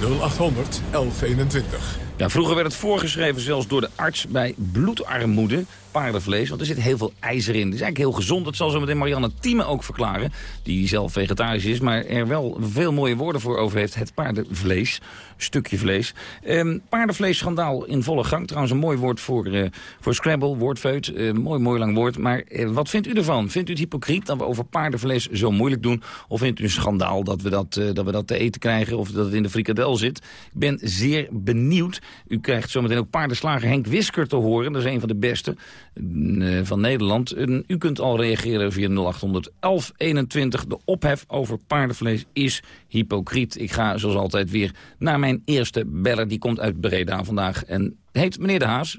0800 1121.
Ja, vroeger werd het voorgeschreven zelfs door de arts bij bloedarmoede paardenvlees. Want er zit heel veel ijzer in. Het is eigenlijk heel gezond. Dat zal zo meteen Marianne Thieme ook verklaren. Die zelf vegetarisch is, maar er wel veel mooie woorden voor over heeft. Het paardenvlees. Stukje vlees. Um, paardenvleesschandaal in volle gang. Trouwens een mooi woord voor, uh, voor Scrabble, woordfeut. Uh, mooi, mooi lang woord. Maar uh, wat vindt u ervan? Vindt u het hypocriet dat we over paardenvlees zo moeilijk doen? Of vindt u een schandaal dat we dat, dat we dat te eten krijgen? Of dat het in de frikadel zit? Ik ben zeer benieuwd. U krijgt zometeen ook paardenslager Henk Wisker te horen. Dat is een van de beste. Eh, van Nederland. u kunt al reageren via 0800 1121. De ophef over paardenvlees is hypocriet. Ik ga zoals altijd weer naar mijn eerste beller. Die komt uit Breda vandaag en heet meneer De Haas.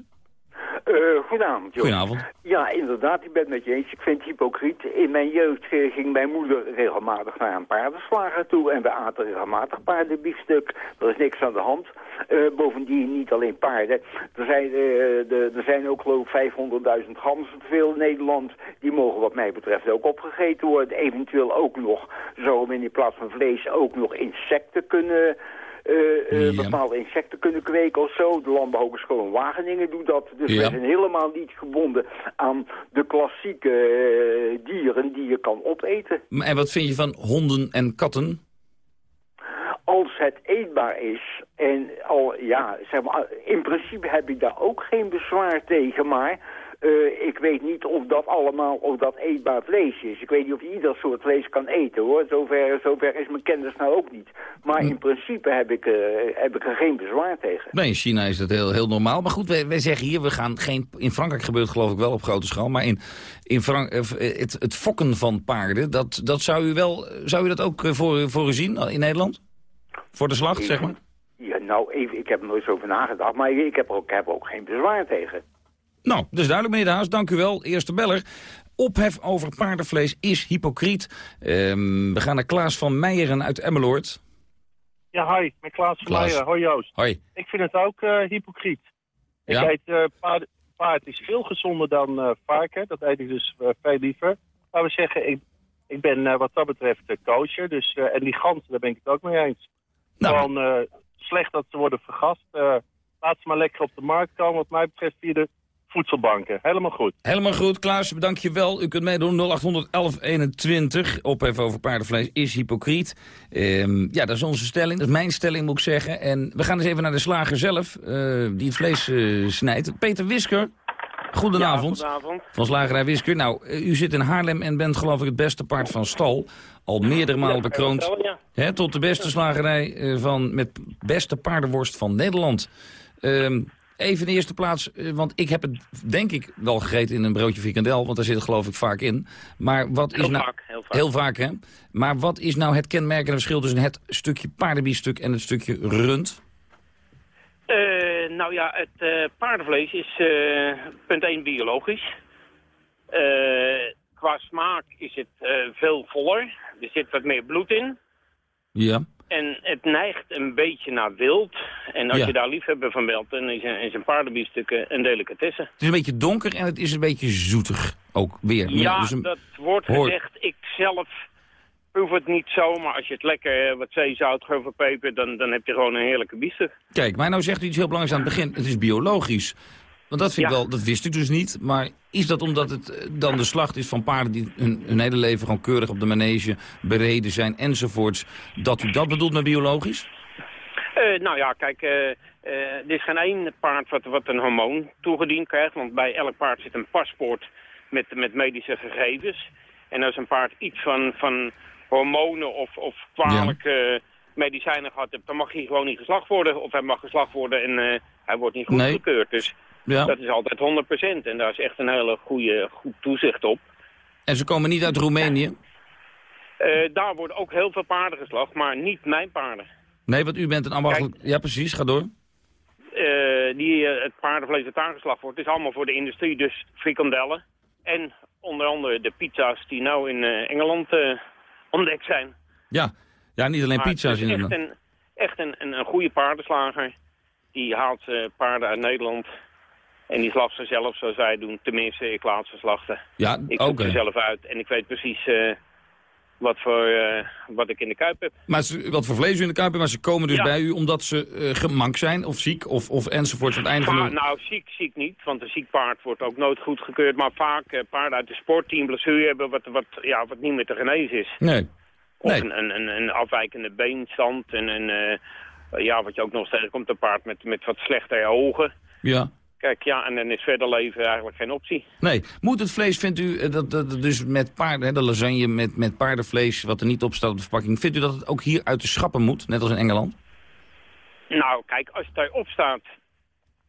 Goedenavond. Ja, inderdaad, ik ben het met je eens. Ik vind het hypocriet. In mijn jeugd ging mijn moeder regelmatig naar een paardenslager toe... en we aten regelmatig paardenbiefstuk. Er is niks aan de hand. Uh, bovendien niet alleen paarden. Er zijn, uh, de, er zijn ook geloof ik 500.000 ganzen te veel in Nederland. Die mogen wat mij betreft ook opgegeten worden. Eventueel ook nog, zo in plaats van vlees, ook nog insecten kunnen ja. bepaalde insecten kunnen kweken of zo. De Landbouwhogeschool in Wageningen doet dat. Dus ja. we zijn helemaal niet gebonden aan de klassieke uh, dieren die je kan opeten.
En wat vind je van honden en katten?
Als het eetbaar is, en al, ja, zeg maar, in principe heb ik daar ook geen bezwaar tegen, maar uh, ik weet niet of dat allemaal of dat eetbaar vlees is. Ik weet niet of je ieder soort vlees kan eten hoor. Zover, zover is mijn kennis nou ook niet. Maar in principe heb ik, uh, heb ik er geen bezwaar tegen.
Nee, in China is dat heel, heel normaal. Maar goed, wij, wij zeggen hier, we gaan geen... In Frankrijk gebeurt geloof ik wel op grote schaal. Maar in, in Frank, uh, het, het fokken van paarden, dat, dat zou u wel... Zou u dat ook voor, voor u zien in Nederland? Voor de slacht, zeg maar?
Ja, nou, even, ik heb er nooit zo over nagedacht. Maar ik heb er ook, heb er ook geen bezwaar tegen.
Nou, dus duidelijk meneer De Haas, dank u wel. Eerste beller. Ophef over paardenvlees is hypocriet. Um, we gaan naar Klaas van Meijeren uit Emmeloord.
Ja, hi, met Klaas van Meijeren. Hoi Joost.
Hoi.
Ik vind het ook uh, hypocriet. Ja? Ik eet uh, paard, paard is veel gezonder dan uh, varken. Dat eet ik dus veel liever. Maar we zeggen, ik, ik ben wat dat betreft kosher. Dus, en die ganzen, daar ben ik het ook mee eens. Nou. Gewoon slecht dat ze worden vergast. laat ze maar lekker op de markt komen. Wat mij betreft via de voedselbanken. Helemaal goed.
Helemaal goed. Klaas, bedank je wel. U kunt meedoen 0800 1121. Ophef over paardenvlees is hypocriet. Um, ja, dat is onze stelling. Dat is mijn stelling, moet ik zeggen. En we gaan eens even naar de slager zelf, uh, die het vlees uh, snijdt. Peter Wisker. Goedenavond.
Ja, goedenavond.
Van Slagerij Wisker. Nou, u zit in Haarlem en bent geloof ik het beste paard van stal. Al meerdere malen bekroond. Ja. Hè, tot de beste slagerij van, met beste paardenworst van Nederland. Um, Even in de eerste plaats, eh, want ik heb het denk ik wel gegeten in een broodje frikandel, want daar zit het geloof ik vaak in. Maar wat
heel
is nou...
Vaak, heel vaak.
Heel vaak, hè? Maar wat is nou het kenmerkende verschil tussen het stukje paardenbiefstuk en het stukje rund?
Uh, nou ja, het uh, paardenvlees is uh, punt 1 biologisch. qua smaak is het veel voller. Er zit wat meer bloed in.
Ja.
En het neigt een beetje naar wild. En als je daar liefhebber van bent, dan is een, is een paardenbiefstuk een delicatesse.
Het is een beetje donker en het is een beetje zoetig ook weer.
Ja, dus een... dat wordt gezegd. Ik zelf proef het niet zo, maar als je het lekker eh, wat zeezout, grove peper, dan, dan heb je gewoon een heerlijke biefstuk.
Kijk, maar nou zegt u iets heel belangrijks aan het begin. Het is biologisch. Want dat, vind ik wel, dat wist ik dus niet. Maar is dat omdat het eh, dan de slacht is van paarden die hun, hun hele leven gewoon keurig op de manege bereden zijn enzovoorts. Dat u dat bedoelt met biologisch?
Uh, nou ja, kijk, uh, uh, er is geen één paard wat, wat een hormoon toegediend krijgt. Want bij elk paard zit een paspoort met, met medische gegevens. En als een paard iets van, van hormonen of, of kwalijke
medicijnen gehad hebt, dan mag hij gewoon niet geslacht worden. Of hij mag geslacht worden en eh, hij wordt niet
Nee.
goedgekeurd. Dus
Ja.
dat is altijd 100%. En daar is echt een hele goede, goed toezicht op.
En ze komen niet uit Roemenië?
Eh, daar worden ook heel veel paarden geslacht, maar niet mijn paarden.
Nee, want u bent een ambachtelijk... Ja, precies, ga door.
Eh, die, eh, het paardenvlees dat daar geslacht wordt, is allemaal voor de industrie. Dus frikandellen en onder andere de pizza's die nou in Engeland ontdekt zijn.
Ja, ja niet alleen
Maar
pizza's
het is echt een, echt een, een, een goede paardenslager. Die haalt paarden uit Nederland. En die slacht ze zelf zoals wij doen. Tenminste, ik laat ze slachten.
Ja,
Ik zoek ze zelf uit. En ik weet precies eh, wat, voor, eh, wat ik in de kuip heb.
Maar ze, wat voor vlees u in de kuip hebt, maar ze komen dus
Ja.
bij u omdat ze eh gemank zijn of ziek of, of enzovoort. Het einde van
Va-
de...
nou, ziek, ziek niet, want een ziek paard wordt ook nooit goedgekeurd. Maar vaak paarden uit de sport die een blessure hebben wat, wat, ja, wat niet meer te genezen is.
Nee.
Of
Nee.
een, een, een, afwijkende beenstand en een, ja, wat je ook nog eens tegenkomt, een paard met, met wat slechtere ogen.
Ja.
Kijk, ja, en dan is verder leven eigenlijk geen optie.
Nee. Moet het vlees, vindt u, eh, dat, dat, dus met paarden, hè, de lasagne met, met paardenvlees, wat er niet op staat op de verpakking, vindt u dat het ook hier uit de schappen moet, net als in Engeland?
Nou, kijk, als het erop staat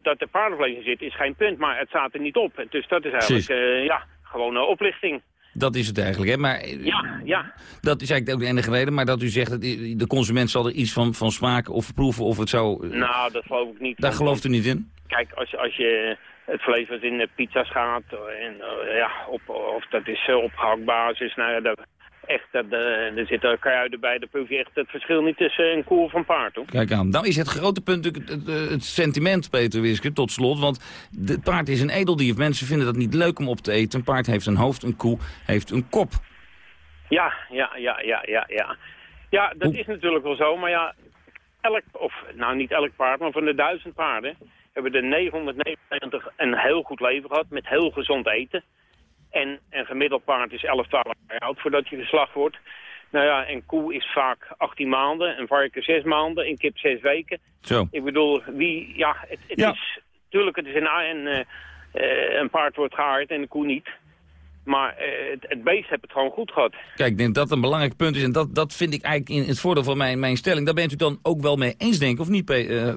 dat er paardenvlees in zit, is geen punt, maar het staat er niet op. Dus dat is eigenlijk, eh, ja, gewoon een oplichting.
Dat is het eigenlijk, hè? Maar eh,
Ja, ja.
dat is eigenlijk ook de enige reden. Maar dat u zegt, dat de consument zal er iets van, van smaken of proeven of het zo... eh,
Nou, dat geloof ik niet.
daar gelooft u niet in?
Kijk, als, als je het vlees wat in de pizza's gaat, en, eh, ja, op, of dat is uh, op gehaktbasis, nou ja, dat, echt, eh, er zitten kruiden bij, dan proef je echt het verschil niet tussen een koe of een paard, hoor.
Kijk aan. Nou is het grote punt natuurlijk het, sentiment, Peter Wiske, tot slot. Want het paard is een edeldier. Mensen vinden dat niet leuk om op te eten. Een paard heeft een hoofd, een koe heeft een kop.
Ja, ja, ja, ja, ja, ja. Ja, dat is natuurlijk wel zo, maar ja, elk, of nou niet elk paard, maar van de duizend paarden hebben er 999 een heel goed leven gehad met heel gezond eten. En een gemiddeld paard is 11, 12 jaar oud voordat je geslacht wordt. Nou ja, een koe is vaak 18 maanden, een varken 6 maanden, een kip 6 weken.
Zo.
Ik bedoel, wie, ja, het, het
Ja.
is, tuurlijk, het is een, een, eh, eh, een paard wordt gehaard en een koe niet. Maar eh, het, het beest heeft het gewoon goed gehad.
Kijk, ik denk dat een belangrijk punt is. En dat, dat vind ik eigenlijk in het voordeel van mijn, mijn stelling. Daar bent u dan ook wel mee eens, denk ik, of niet,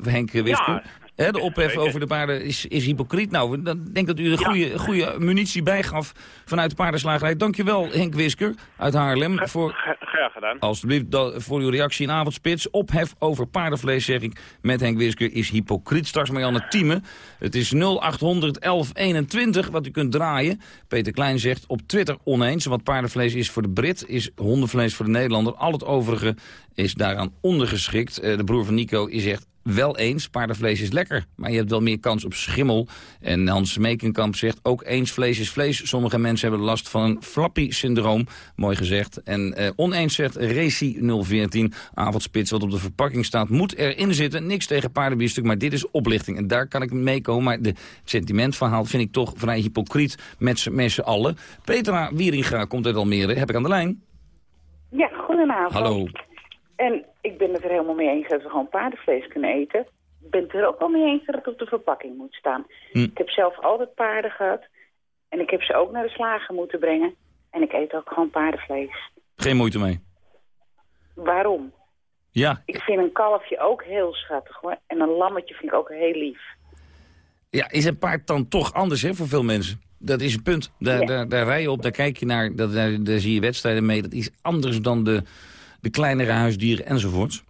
Henk Wiske?
Ja,
De ophef over de paarden is, is hypocriet. Nou, dan denk ik dat u de goede, goede munitie bijgaf vanuit de paardenslagerij. Dankjewel, Henk Wisker uit Haarlem. Voor,
Gra- Graag gedaan.
Alsjeblieft, voor uw reactie in avondspits. Ophef over paardenvlees, zeg ik, met Henk Wisker is hypocriet. Straks Marianne Thieme. Het is 0800 1121 wat u kunt draaien. Peter Klein zegt op Twitter oneens. Wat paardenvlees is voor de Brit, is hondenvlees voor de Nederlander. Al het overige is daaraan ondergeschikt. Eh, de broer van Nico is zegt wel eens, paardenvlees is lekker, maar je hebt wel meer kans op schimmel. En Hans Mekenkamp zegt ook eens, vlees is vlees. Sommige mensen hebben last van een flappy-syndroom, mooi gezegd. En eh, oneens zegt Reci 014, avondspits, wat op de verpakking staat, moet erin zitten. Niks tegen paardenbiefstuk, maar dit is oplichting. En daar kan ik mee komen, maar de het sentimentverhaal vind ik toch vrij hypocriet met met z'n allen. Petra Wieringa komt uit Almere, heb ik aan de lijn.
Ja, goedenavond.
Hallo.
En ik ben het er helemaal mee eens dat we gewoon paardenvlees kunnen eten. Ik ben het er ook wel mee eens dat het op de verpakking moet staan.
Hm.
Ik heb zelf altijd paarden gehad. En ik heb ze ook naar de slager moeten brengen. En ik eet ook gewoon paardenvlees.
Geen moeite mee.
Waarom?
Ja,
Ik vind een kalfje ook heel schattig hoor. En een lammetje vind ik ook heel lief.
Ja, is een paard dan toch anders hè, voor veel mensen? Dat is een punt. Daar,
Ja.
daar, daar rij je op, daar kijk je naar, daar zie je wedstrijden mee. Dat is anders dan de, de kleinere huisdieren enzovoorts.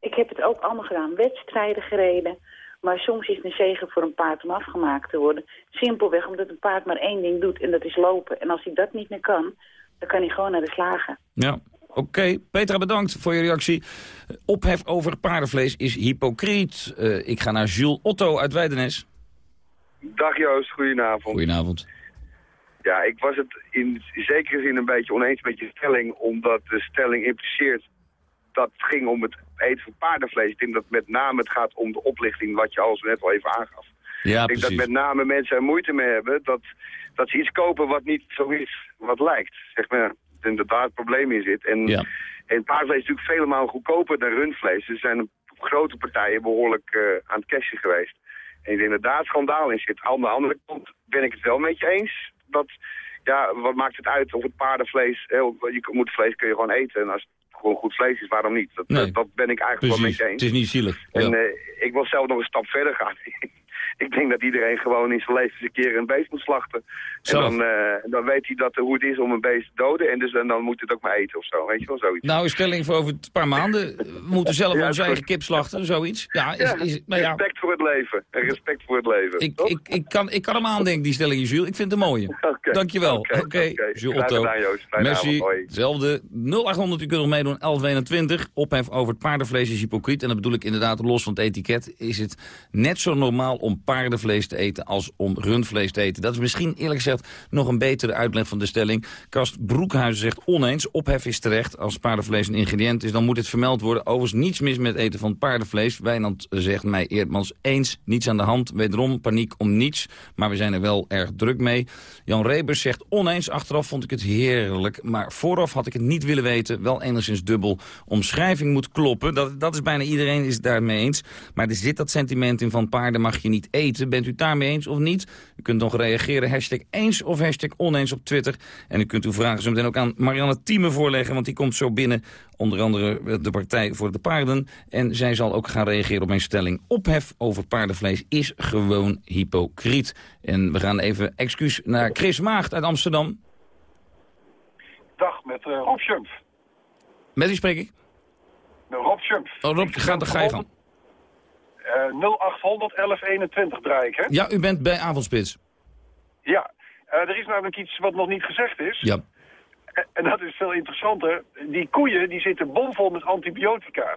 Ik heb het ook allemaal gedaan. Wedstrijden gereden. Maar soms is het een zegen voor een paard om afgemaakt te worden. Simpelweg omdat een paard maar één ding doet en dat is lopen. En als hij dat niet meer kan, dan kan hij gewoon naar de slager.
Ja, oké. Petra, bedankt voor je reactie. Ophef over paardenvlees is hypocriet. Eh, ik ga naar Jules Otto uit Weidenes.
Dag Joost, goedenavond.
Goedenavond.
Ja, ik was het in zekere zin een beetje oneens met je stelling, omdat de stelling impliceert dat het ging om het eten van paardenvlees. Ik denk dat met name het gaat om de oplichting, wat je al zo net al even aangaf.
Ja,
ik denk dat met name mensen er moeite mee hebben dat, dat ze iets kopen wat niet zo is, wat lijkt. Zeg maar, dat inderdaad het probleem in zit. En,
Ja.
en paardvlees is natuurlijk vele malen goedkoper dan rundvlees. Er zijn grote partijen behoorlijk eh, aan het cashen geweest. En ik denk dat daar het schandaal in zit. Aan de andere kant ben ik het wel met je eens. Dat, ja, wat maakt het uit of het paardenvlees... Heel, je moet vlees kun je gewoon eten. En als het gewoon goed vlees is, waarom niet? Dat,
Nee.
dat ben ik eigenlijk wel mee eens.
het is niet zielig.
En
Ja.
eh, ik wil zelf nog een stap verder gaan. ik denk dat iedereen gewoon in zijn leven eens een keer een beest moet slachten. En dan, eh, dan weet hij dat, hoe het is om een beest te doden. En dus dan, dan moet het ook maar eten of zo. Weet je wel, zoiets.
Nou, een stelling voor over een paar maanden. We moeten zelf onze eigen kip slachten, zoiets. Ja, is, is, nou ja,
Respect voor het leven. En respect voor het leven.
ik, ik, ik, kan, ik kan hem aandenken, die stelling, Jules. Ik vind het een mooie.
Oké.
Dankjewel. Oké. Jules Otto.
gedaan, Joost.
Merci. Hetzelfde. 0800, u kunt nog meedoen. 1121. Ophef over het paardenvlees is hypocriet. En dat bedoel ik inderdaad los van het etiket. Is het net zo normaal om paardenvlees te eten als om rundvlees te eten? Dat is misschien eerlijk gezegd nog een betere uitleg van de stelling. Kast Broekhuizen zegt oneens. Ophef is terecht. Als paardenvlees een ingrediënt is, dan moet het vermeld worden. Overigens niets mis met eten van paardenvlees. Wijnand zegt mij Eerdmans eens. Niets aan de hand. Wederom paniek om niets. Maar we zijn er wel erg druk mee. Jan Rebers zegt oneens. Achteraf vond ik het heerlijk. Maar vooraf had ik het niet willen weten. Wel enigszins dubbel. Omschrijving moet kloppen. Dat, dat is bijna iedereen is het daarmee eens. Maar er zit dat sentiment in van paarden mag je niet. Bent u het daarmee eens of niet? U kunt nog reageren. Hashtag eens of hashtag oneens op Twitter. En u kunt uw vragen zo meteen ook aan Marianne Thieme voorleggen. Want die komt zo binnen. Onder andere de Partij voor de Paarden. En zij zal ook gaan reageren op mijn stelling. Ophef over paardenvlees is gewoon hypocriet. En we gaan even excuus naar Chris Maagd uit Amsterdam.
Dag, met eh, Rob Schump.
Met wie spreek ik?
Met Rob Schump.
Oh, Rob, ga, ga je gang.
Eh 0800 1121 draai ik, hè?
Ja, u bent bij Avondspits.
Ja. Eh, er is namelijk iets wat nog niet gezegd is.
Ja.
En, dat is veel interessanter. Die koeien die zitten bomvol met antibiotica.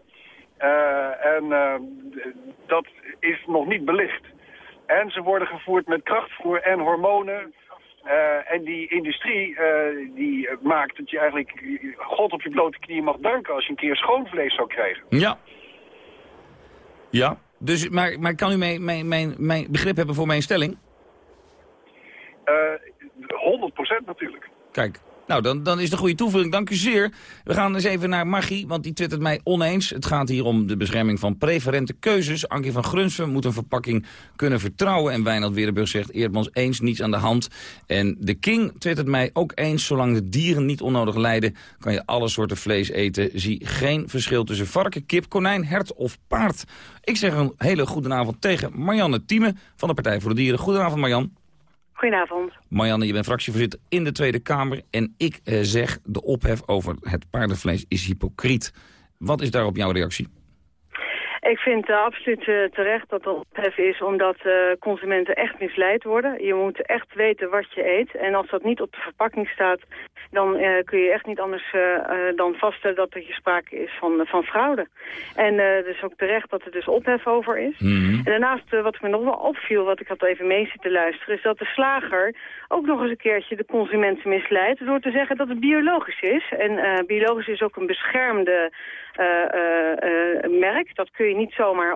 Eh, en eh, dat is nog niet belicht. En ze worden gevoerd met krachtvoer en hormonen. En die industrie die maakt dat je eigenlijk God op je blote knieën mag danken als je een keer schoon vlees zou krijgen.
Ja. Ja. Dus, maar, maar kan u mijn, mijn, mijn, mijn begrip hebben voor mijn stelling?
Eh 100% natuurlijk.
Kijk, nou, dan, dan is de goede toevoeging. Dank u zeer. We gaan eens even naar Maggie, want die twittert mij oneens. Het gaat hier om de bescherming van preferente keuzes. Ankie van Grunsven moet een verpakking kunnen vertrouwen. En Wijnald Weerdenburg zegt Eerdmans eens, niets aan de hand. En de King twittert mij ook eens. Zolang de dieren niet onnodig lijden, kan je alle soorten vlees eten. Zie geen verschil tussen varken, kip, konijn, hert of paard. Ik zeg een hele goede avond tegen Marianne Thieme van de Partij voor de Dieren. Goedenavond, Marjan.
Goedenavond.
Marianne, je bent fractievoorzitter in de Tweede Kamer. En ik eh, zeg, de ophef over het paardenvlees is hypocriet. Wat is daarop jouw reactie?
Ik vind uh, absoluut uh, terecht dat er ophef is omdat uh, consumenten echt misleid worden. Je moet echt weten wat je eet. En als dat niet op de verpakking staat, dan kun je echt niet anders dan vaststellen dat er sprake is van, van fraude. En het is ook terecht dat er dus ophef over is.
Mhm.
Mm -hmm. En daarnaast, wat me nog wel opviel, wat ik had even mee zitten luisteren, is dat de slager ook nog eens een keertje de consumenten misleidt door te zeggen dat het biologisch is. En biologisch is ook een beschermde merk. Dat kun je niet zomaar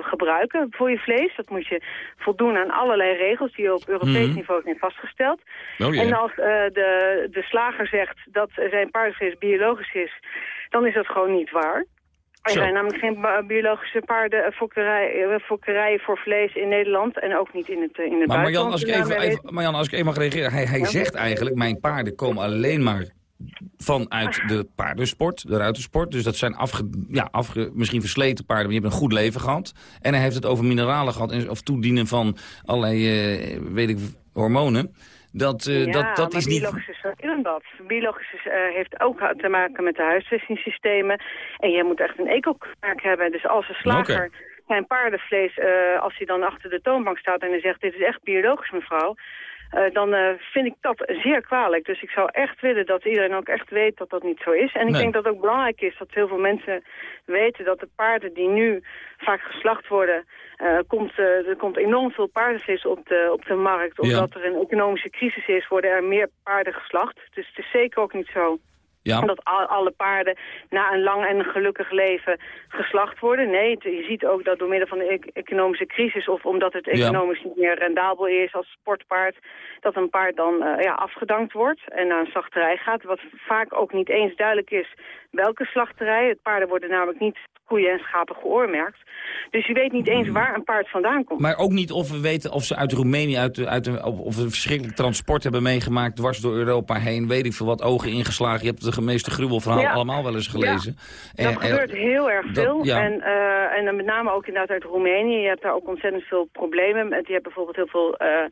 gebruiken voor je vlees. Dat moet je voldoen aan allerlei regels die op Europees
Mhm.
niveau zijn vastgesteld.
Oh, yeah.
En als de, de slager zegt dat zijn paardenvlees biologisch is, dan is dat gewoon niet waar. Er zijn namelijk geen biologische paardenfokkerijen fokkerij voor vlees in Nederland en ook niet in het, in het
maar Marjan,
buitenland.
als ik even, even, Marjan, als ik even mag reageren. Hij, hij
Ja.
zegt eigenlijk, mijn paarden komen alleen maar vanuit de paardensport, de ruitersport. Dus dat zijn afge, ja, afge, misschien versleten paarden, maar die hebben een goed leven gehad. En hij heeft het over mineralen gehad, en, of toedienen van allerlei, eh, weet ik, hormonen. Dat, uh,
ja,
dat, dat
maar
is niet...
biologisch is dan dat. Biologisch is, uh, heeft ook te maken met de huisvestingssystemen. En je moet echt een eco-merk hebben. Dus als een slager
Okay.
zijn paardenvlees, uh, als hij dan achter de toonbank staat en hij zegt... dit is echt biologisch, mevrouw... Uh, dan uh, vind ik dat zeer kwalijk. Dus ik zou echt willen dat iedereen ook echt weet dat dat niet zo is. En ik denk dat het ook belangrijk is dat heel veel mensen weten dat de paarden die nu vaak geslacht worden... Uh, komt, er komt enorm veel paardenvlees op de, op de markt. Omdat er een economische crisis is, worden er meer paarden geslacht. Dus het is zeker ook niet zo
Ja.
dat al, alle paarden na een lang en gelukkig leven geslacht worden. Nee, het- je ziet ook dat door middel van de e- economische crisis... of omdat het
Ja.
economisch niet meer rendabel is als sportpaard... dat een paard dan eh, ja, afgedankt wordt en naar een slachterij gaat. Wat vaak ook niet eens duidelijk is welke slachterij. Het paarden worden namelijk niet koeien en schapen geoormerkt. Dus je weet niet eens waar een paard vandaan komt.
Maar ook niet of we weten of ze uit Roemenië, uit, de- uit de, of een verschrikkelijk transport hebben meegemaakt, dwars door Europa heen, weet ik veel wat, ogen ingeslagen. Je hebt geweldige meeste gruwelverhaal allemaal wel eens gelezen.
Ja. Dat gebeurt heel erg veel.
ja.
En, uh, en met name ook inderdaad uit Roemenië. Je hebt daar ook ontzettend veel problemen. Je hebt bijvoorbeeld heel veel uh,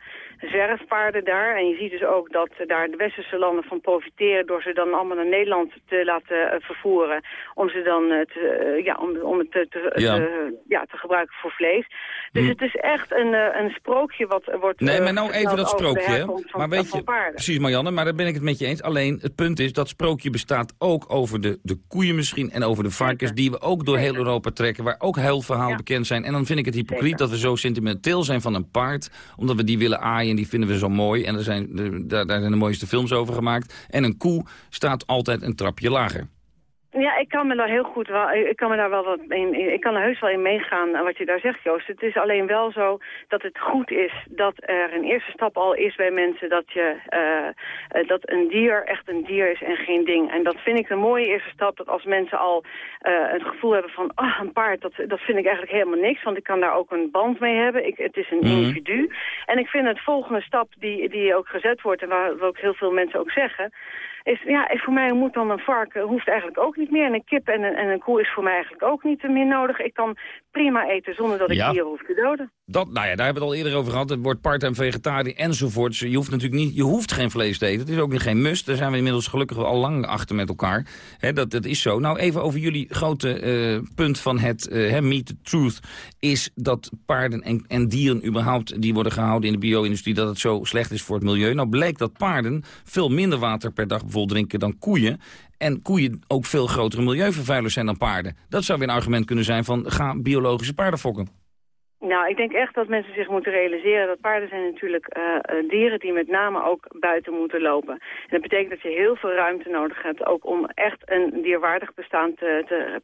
zwerfpaarden daar. En je ziet dus ook dat daar de westerse landen van profiteren... door ze dan allemaal naar Nederland te laten vervoeren. Om ze dan te, ja, om, om het te, te, ja. Te, ja, te gebruiken voor vlees. Dus hm. het is echt een, een sprookje wat wordt...
Nee, maar nou even dat sprookje. Van, maar weet je, precies Marianne, maar daar ben ik het met je eens. Alleen het punt is, dat sprookje bestaat ook over de, de koeien misschien... en over de varkens die we ook door heel Europa trekken... waar ook huilverhalen ja. bekend zijn. En dan vind ik het hypocriet Zeker. dat we zo sentimenteel zijn van een paard... omdat we die willen aaien en die vinden we zo mooi. En er zijn, daar zijn de mooiste films over gemaakt. En een koe staat altijd een trapje lager.
Ja, ik kan me daar heel goed wel, ik kan me daar wel wat in, ik kan er heus wel in meegaan wat je daar zegt, Joost. Het is alleen wel zo dat het goed is dat er een eerste stap al is bij mensen dat je, uh, dat een dier echt een dier is en geen ding. En dat vind ik een mooie eerste stap, dat als mensen al uh, het gevoel hebben van, ah, oh, een paard, dat, dat vind ik eigenlijk helemaal niks, want ik kan daar ook een band mee hebben. Ik, het is een mm. individu. En ik vind het volgende stap die, die ook gezet wordt en waar ook heel veel mensen ook zeggen, is, ja, voor mij moet dan een varken, hoeft eigenlijk ook niet meer. En een kip en een, en een koe is voor mij eigenlijk ook niet meer nodig. Ik kan prima eten zonder dat ik ja. dieren hoef te doden.
Dat, nou ja, daar hebben we het al eerder over gehad. Het wordt part-time vegetariër enzovoort. Je hoeft natuurlijk niet, je hoeft geen vlees te eten. Het is ook niet geen must. Daar zijn we inmiddels gelukkig al lang achter met elkaar. dat, dat is zo. Nou, even over jullie grote uh, punt van het uh, Meet the Truth. Is dat paarden en, en dieren überhaupt, die worden gehouden in de bio-industrie... dat het zo slecht is voor het milieu. Nou blijkt dat paarden veel minder water per dag bijvoorbeeld drinken dan koeien. En koeien ook veel grotere milieuvervuilers zijn dan paarden. Dat zou weer een argument kunnen zijn van ga biologische paarden fokken.
Nou, ik denk echt dat mensen zich moeten realiseren dat paarden zijn natuurlijk uh, dieren die met name ook buiten moeten lopen. En dat betekent dat je heel veel ruimte nodig hebt, ook om echt een dierwaardig bestaan te, te,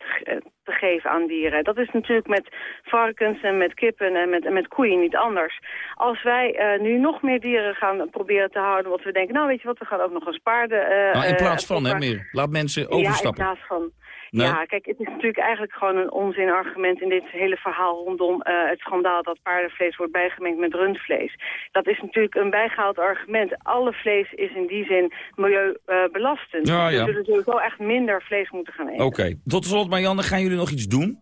te, geven aan dieren. Dat is natuurlijk met varkens en met kippen en met, en met koeien niet anders. Als wij uh, nu nog meer dieren gaan proberen te houden, wat we denken, nou weet je wat, we gaan ook nog eens paarden...
nou, in plaats van, hè, meer. Laat mensen overstappen.
Ja, in plaats van. Nee? Ja, kijk, het is natuurlijk eigenlijk gewoon een onzinargument in dit hele verhaal rondom uh, het schandaal dat paardenvlees wordt bijgemengd met rundvlees. Dat is natuurlijk een bijgehaald argument. Alle vlees is in die zin milieubelastend. Uh, ja, ja. We zullen sowieso echt minder vlees moeten gaan eten.
Oké, okay. tot slot Marianne, gaan jullie nog iets doen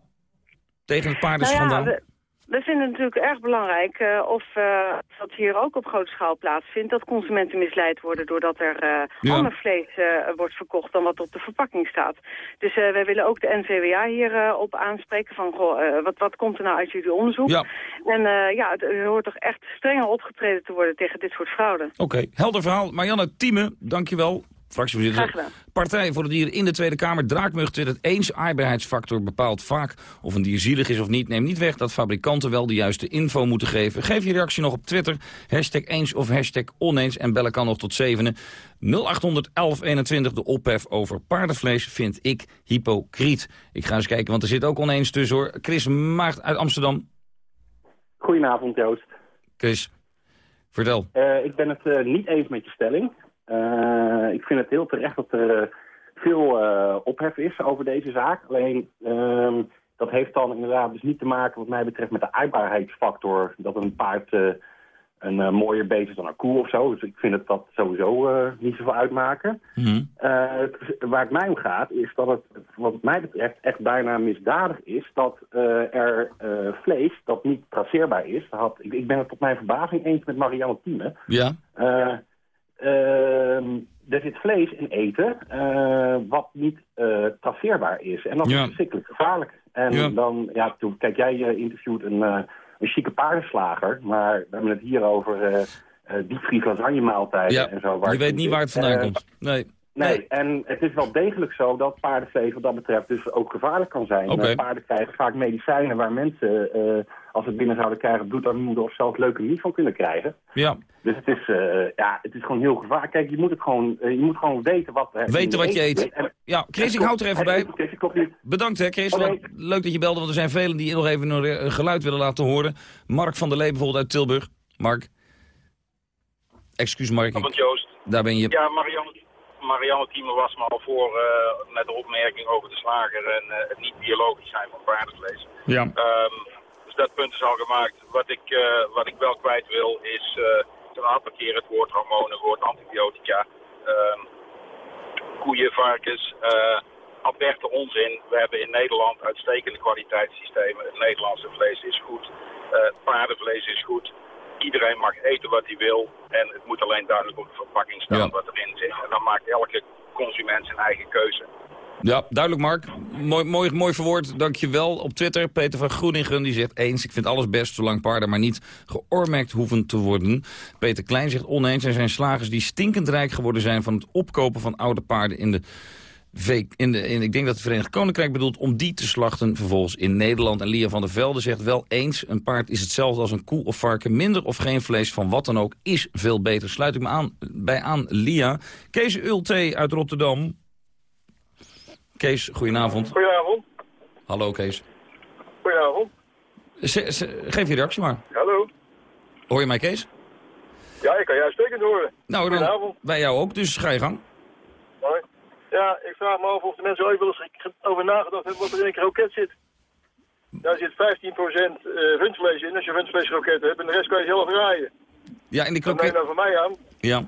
tegen het paardenschandaal?
Nou ja, we vinden het natuurlijk erg belangrijk uh, of uh, dat hier ook op grote schaal plaatsvindt... dat consumenten misleid worden doordat er uh, ja. ander vlees wordt verkocht dan wat op de verpakking staat. Dus wij willen ook de NVWA hierop op aanspreken van goh, wat, wat komt er nou uit jullie onderzoek? Ja. En ja, er hoort toch echt strenger opgetreden te worden tegen dit soort fraude.
Oké, okay. helder verhaal. Marianne Thieme, dankjewel fractievoorzitter. Partij voor de Dieren in de Tweede Kamer. Draakmug het eens. Aardbaarheidsfactor bepaalt vaak of een dier zielig is of niet. Neem niet weg dat fabrikanten wel de juiste info moeten geven. Geef je reactie nog op Twitter. Hashtag eens of hashtag oneens. En bellen kan nog tot 7. 0800 1121. De ophef over paardenvlees vind ik hypocriet. Ik ga eens kijken, want er zit ook oneens tussen hoor. Chris Maart uit Amsterdam.
Goedenavond Joost.
Chris, vertel.
Uh, ik ben het uh, niet eens met je stelling. Uh, ik vind het heel terecht dat er uh, veel uh, ophef is over deze zaak. Alleen ehm, dat heeft dan inderdaad dus niet te maken wat mij betreft met de aardbaarheidsfactor. Dat een paard een mooier beest is dan een koe of zo. Dus ik vind het dat sowieso niet zoveel uitmaken. Mm waar het mij om gaat is dat het wat mij betreft echt bijna misdadig is... dat er vlees dat niet traceerbaar is. Had, ik, ik, ben het tot mijn verbazing eens met Marianne Thieme.
Ja.
Uh, er zit vlees in eten uh, wat niet uh, traceerbaar is. En dat ja. is verschrikkelijk gevaarlijk. En ja. dan, ja, toen, kijk, jij uh, interviewt een, een chique paardenslager, maar we hebben het hier over diepvries lasagne maaltijden
ja.
en zo. Waar
je weet niet waar het vandaan komt. Nee.
Nee, en het is wel degelijk zo dat paardenvlees wat dat betreft dus ook gevaarlijk kan zijn.
Okay.
Paarden krijgen vaak medicijnen waar mensen, uh, als het binnen zouden krijgen, bloedarmoede of zelfs leukemie van kunnen krijgen.
Ja.
Dus het is, uh, ja, het is gewoon heel gevaarlijk. Kijk, je moet, het gewoon, uh, je moet gewoon weten wat...
Weten wat je eet. En, ja, Chris, ik houd er even bij. Bedankt hè, Chris. Okay. Leuk dat je belde, want er zijn velen die nog even een geluid willen laten horen. Mark van der Lee bijvoorbeeld uit Tilburg. Mark. Excuus Mark.
Ik... Joost.
Daar ben je.
Ja, Marianne. Marianne Thieme was me al voor uh, met de opmerking over de slager en uh, het niet biologisch zijn van paardenvlees.
Ja.
Um, dus dat punt is al gemaakt. Wat ik, uh, wat ik wel kwijt wil is een aantal keer het woord hormonen, het woord antibiotica. Um, koeien, varkens, aperte onzin. We hebben in Nederland uitstekende kwaliteitssystemen. Het Nederlandse vlees is goed, paardenvlees is goed. Iedereen mag eten wat hij wil en het moet alleen duidelijk op de verpakking staan wat erin zit. En dan maakt elke consument zijn eigen keuze.
Ja, duidelijk Mark. Mooi, mooi, mooi verwoord, dankjewel. Op Twitter, Peter van Groeningen, die zegt eens... ik vind alles best zolang paarden maar niet geoormerkt hoeven te worden. Peter Klein zegt oneens, er zijn slagers die stinkend rijk geworden zijn... van het opkopen van oude paarden in de... In de, in, ik denk dat het Verenigd Koninkrijk bedoelt om die te slachten vervolgens in Nederland. En Lia van der Velde zegt wel eens, een paard is hetzelfde als een koe of varken. Minder of geen vlees van wat dan ook is veel beter. Sluit ik me aan, bij aan Lia. Kees Ulte uit Rotterdam. Kees, goedenavond.
Goedenavond.
Hallo Kees.
Goedenavond.
geef je reactie maar.
Hallo.
Hoor je mij Kees?
Ja, ik kan jou uitstekend horen.
Nou, dan, wij jou ook, dus ga je gang.
Ja, ik vraag me af of de mensen ooit wel eens over nagedacht hebben wat er in een kroket zit. Daar zit 15% uh, rundvlees in als je rundvleeskroketten hebt en de rest kan je zelf draaien.
Ja, in die kroket...
neem nou van mij aan.
Ja.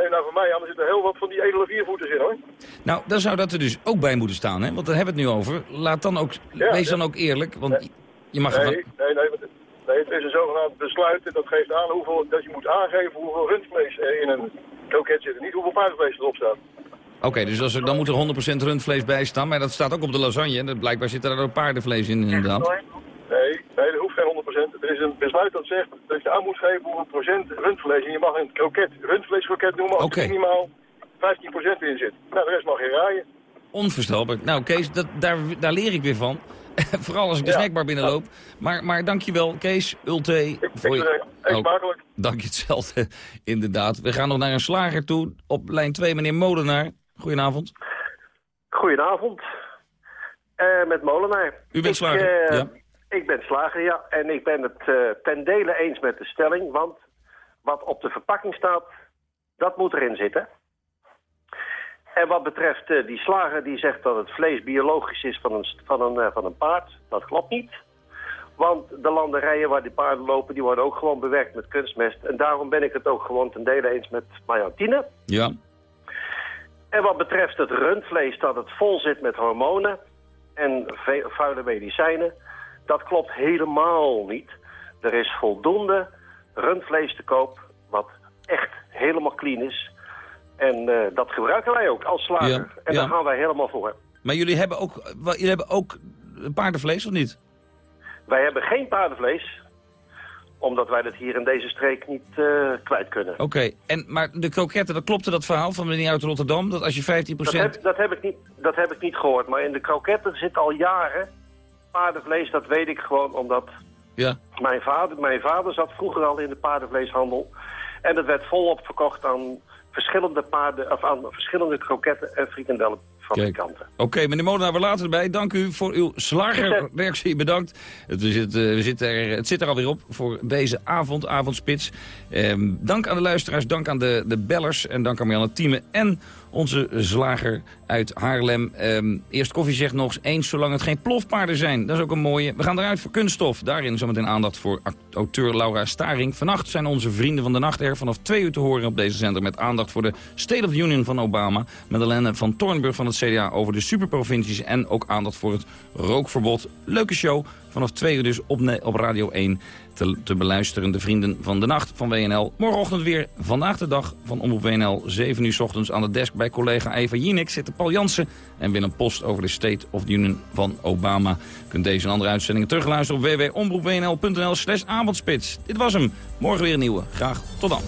Neem nou van mij aan, er zitten heel wat van die edele viervoeters in hoor.
Nou, dan zou dat er dus ook bij moeten staan, hè? Want daar hebben we het nu over. Laat dan ook, wees dan ook eerlijk, want je mag...
Nee, nee, nee, nee, nee, het is een zogenaamd besluit en dat geeft aan hoeveel, dat je moet aangeven hoeveel rundvlees er in een kroket zit. Niet hoeveel paardenvlees erop staat.
Oké, dus als er, dan moet er 100% rundvlees bij staan, maar dat staat ook op de lasagne. En blijkbaar zit er ook paardenvlees in, inderdaad.
Nee, nee, dat hoeft geen 100%. Er is een besluit dat zegt dat je aan moet geven hoeveel procent rundvlees. En je mag een kroket, rundvleeskroket noemen als er minimaal 15% in zit. Nou, de rest mag je raaien.
Onvoorstelbaar. Nou, Kees, dat, daar, daar leer ik weer van. Vooral als ik de ja. snackbar binnenloop. Maar, maar dankjewel, Kees, Ulte.
Voor je... Eet smakelijk.
Dank je hetzelfde, inderdaad. We gaan nog naar een slager toe. Op lijn 2, meneer Molenaar. Goedenavond.
Goedenavond. Uh, met Molenaar.
U bent slager,
ik,
uh, ja.
Ik ben slager, ja. En ik ben het uh, ten dele eens met de stelling. Want wat op de verpakking staat, dat moet erin zitten. En wat betreft die slager die zegt dat het vlees biologisch is van een, van, een, van een paard, dat klopt niet. Want de landerijen waar die paarden lopen, die worden ook gewoon bewerkt met kunstmest. En daarom ben ik het ook gewoon ten dele eens met Marjantine.
Ja.
En wat betreft het rundvlees, dat het vol zit met hormonen en vuile medicijnen, dat klopt helemaal niet. Er is voldoende rundvlees te koop, wat echt helemaal clean is. En uh, dat gebruiken wij ook als slager.
Ja,
en
ja.
daar gaan wij helemaal voor.
Maar jullie hebben ook, jullie hebben ook paardenvlees, of niet?
Wij hebben geen paardenvlees, omdat wij dat hier in deze streek niet uh, kwijt kunnen.
Oké, en maar de kroketten, dat klopte dat verhaal van meneer uit Rotterdam, dat als je 15%...
Dat heb, dat, heb ik niet, dat heb ik niet gehoord, maar in de kroketten zit al jaren paardenvlees, dat weet ik gewoon omdat
ja.
mijn, vader, mijn vader zat vroeger al in de paardenvleeshandel. En het werd volop verkocht aan verschillende paarden, of aan verschillende kroketten en frikandellenfabrikanten.
Oké, okay, meneer Molenaar, we laten erbij. Dank u voor uw slagerreactie. Bedankt. Het zit, we zitten er, het zit er alweer op voor deze avond, avondspits. Ehm, dank aan de luisteraars, dank aan de, de bellers en dank aan Marianne Thieme en onze slager uit Haarlem. Um, eerst koffie zegt nog eens, zolang het geen plofpaarden zijn. Dat is ook een mooie. We gaan eruit voor kunststof. Daarin zometeen aandacht voor auteur Laura Staring. Vannacht zijn onze vrienden van de nacht er vanaf twee uur te horen op deze zender... met aandacht voor de State of the Union van Obama. Met Helene van Toornburg van het CDA over de superprovincies... en ook aandacht voor het rookverbod. Leuke show. Vanaf twee uur dus op, op Radio 1 te, te beluisteren. De vrienden van de nacht van WNL. Morgenochtend weer vandaag de dag van Omroep WNL. 7 uur s ochtends aan de desk bij collega Eva Jinek zitten Paul Jansen en Willem Post over de State of the Union van Obama. Kunt deze en andere uitzendingen terugluisteren op www.omroepwnl.nl slash avondspits. Dit was hem. Morgen weer een nieuwe. Graag tot dan.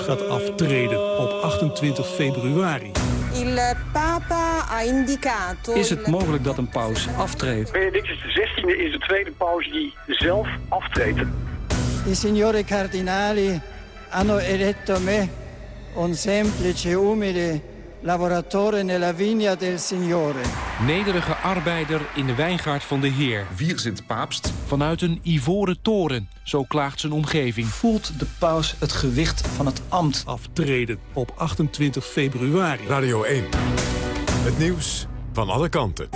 Gaat aftreden op 28 februari.
Is het mogelijk dat een paus aftreedt?
Benedictus XVI is de tweede paus die zelf aftreedt.
I signori cardinali hanno eletto me, un semplice umile lavoratore nella vigna del Signore.
Nederige arbeider in de wijngaard van de Heer.
Wie zit paapst?
Vanuit een ivoren toren, zo klaagt zijn omgeving.
Voelt de paus het gewicht van het ambt?
Aftreden op 28 februari.
Radio 1. Het nieuws van alle kanten.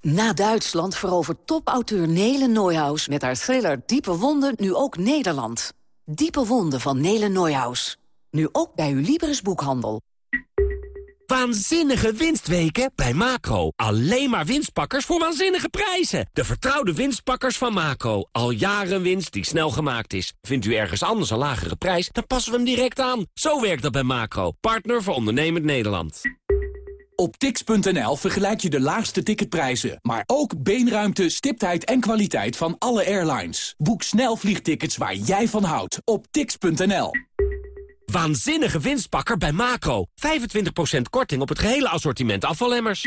Na Duitsland verovert topauteur Nele Neuhaus met haar thriller Diepe Wonden nu ook Nederland. Diepe Wonden van Nele Neuhaus. Nu ook bij uw Libris boekhandel.
Waanzinnige winstweken bij Macro. Alleen maar winstpakkers voor waanzinnige prijzen. De vertrouwde winstpakkers van Macro. Al jaren winst die snel gemaakt is. Vindt u ergens anders een lagere prijs, dan passen we hem direct aan. Zo werkt dat bij Macro. Partner voor ondernemend Nederland.
Op tix.nl vergelijk je de laagste ticketprijzen, maar ook beenruimte, stiptheid en kwaliteit van alle airlines. Boek snel vliegtickets waar jij van houdt op tix.nl.
Waanzinnige winstpakker bij Macro. 25% korting op het gehele assortiment afvalemmers.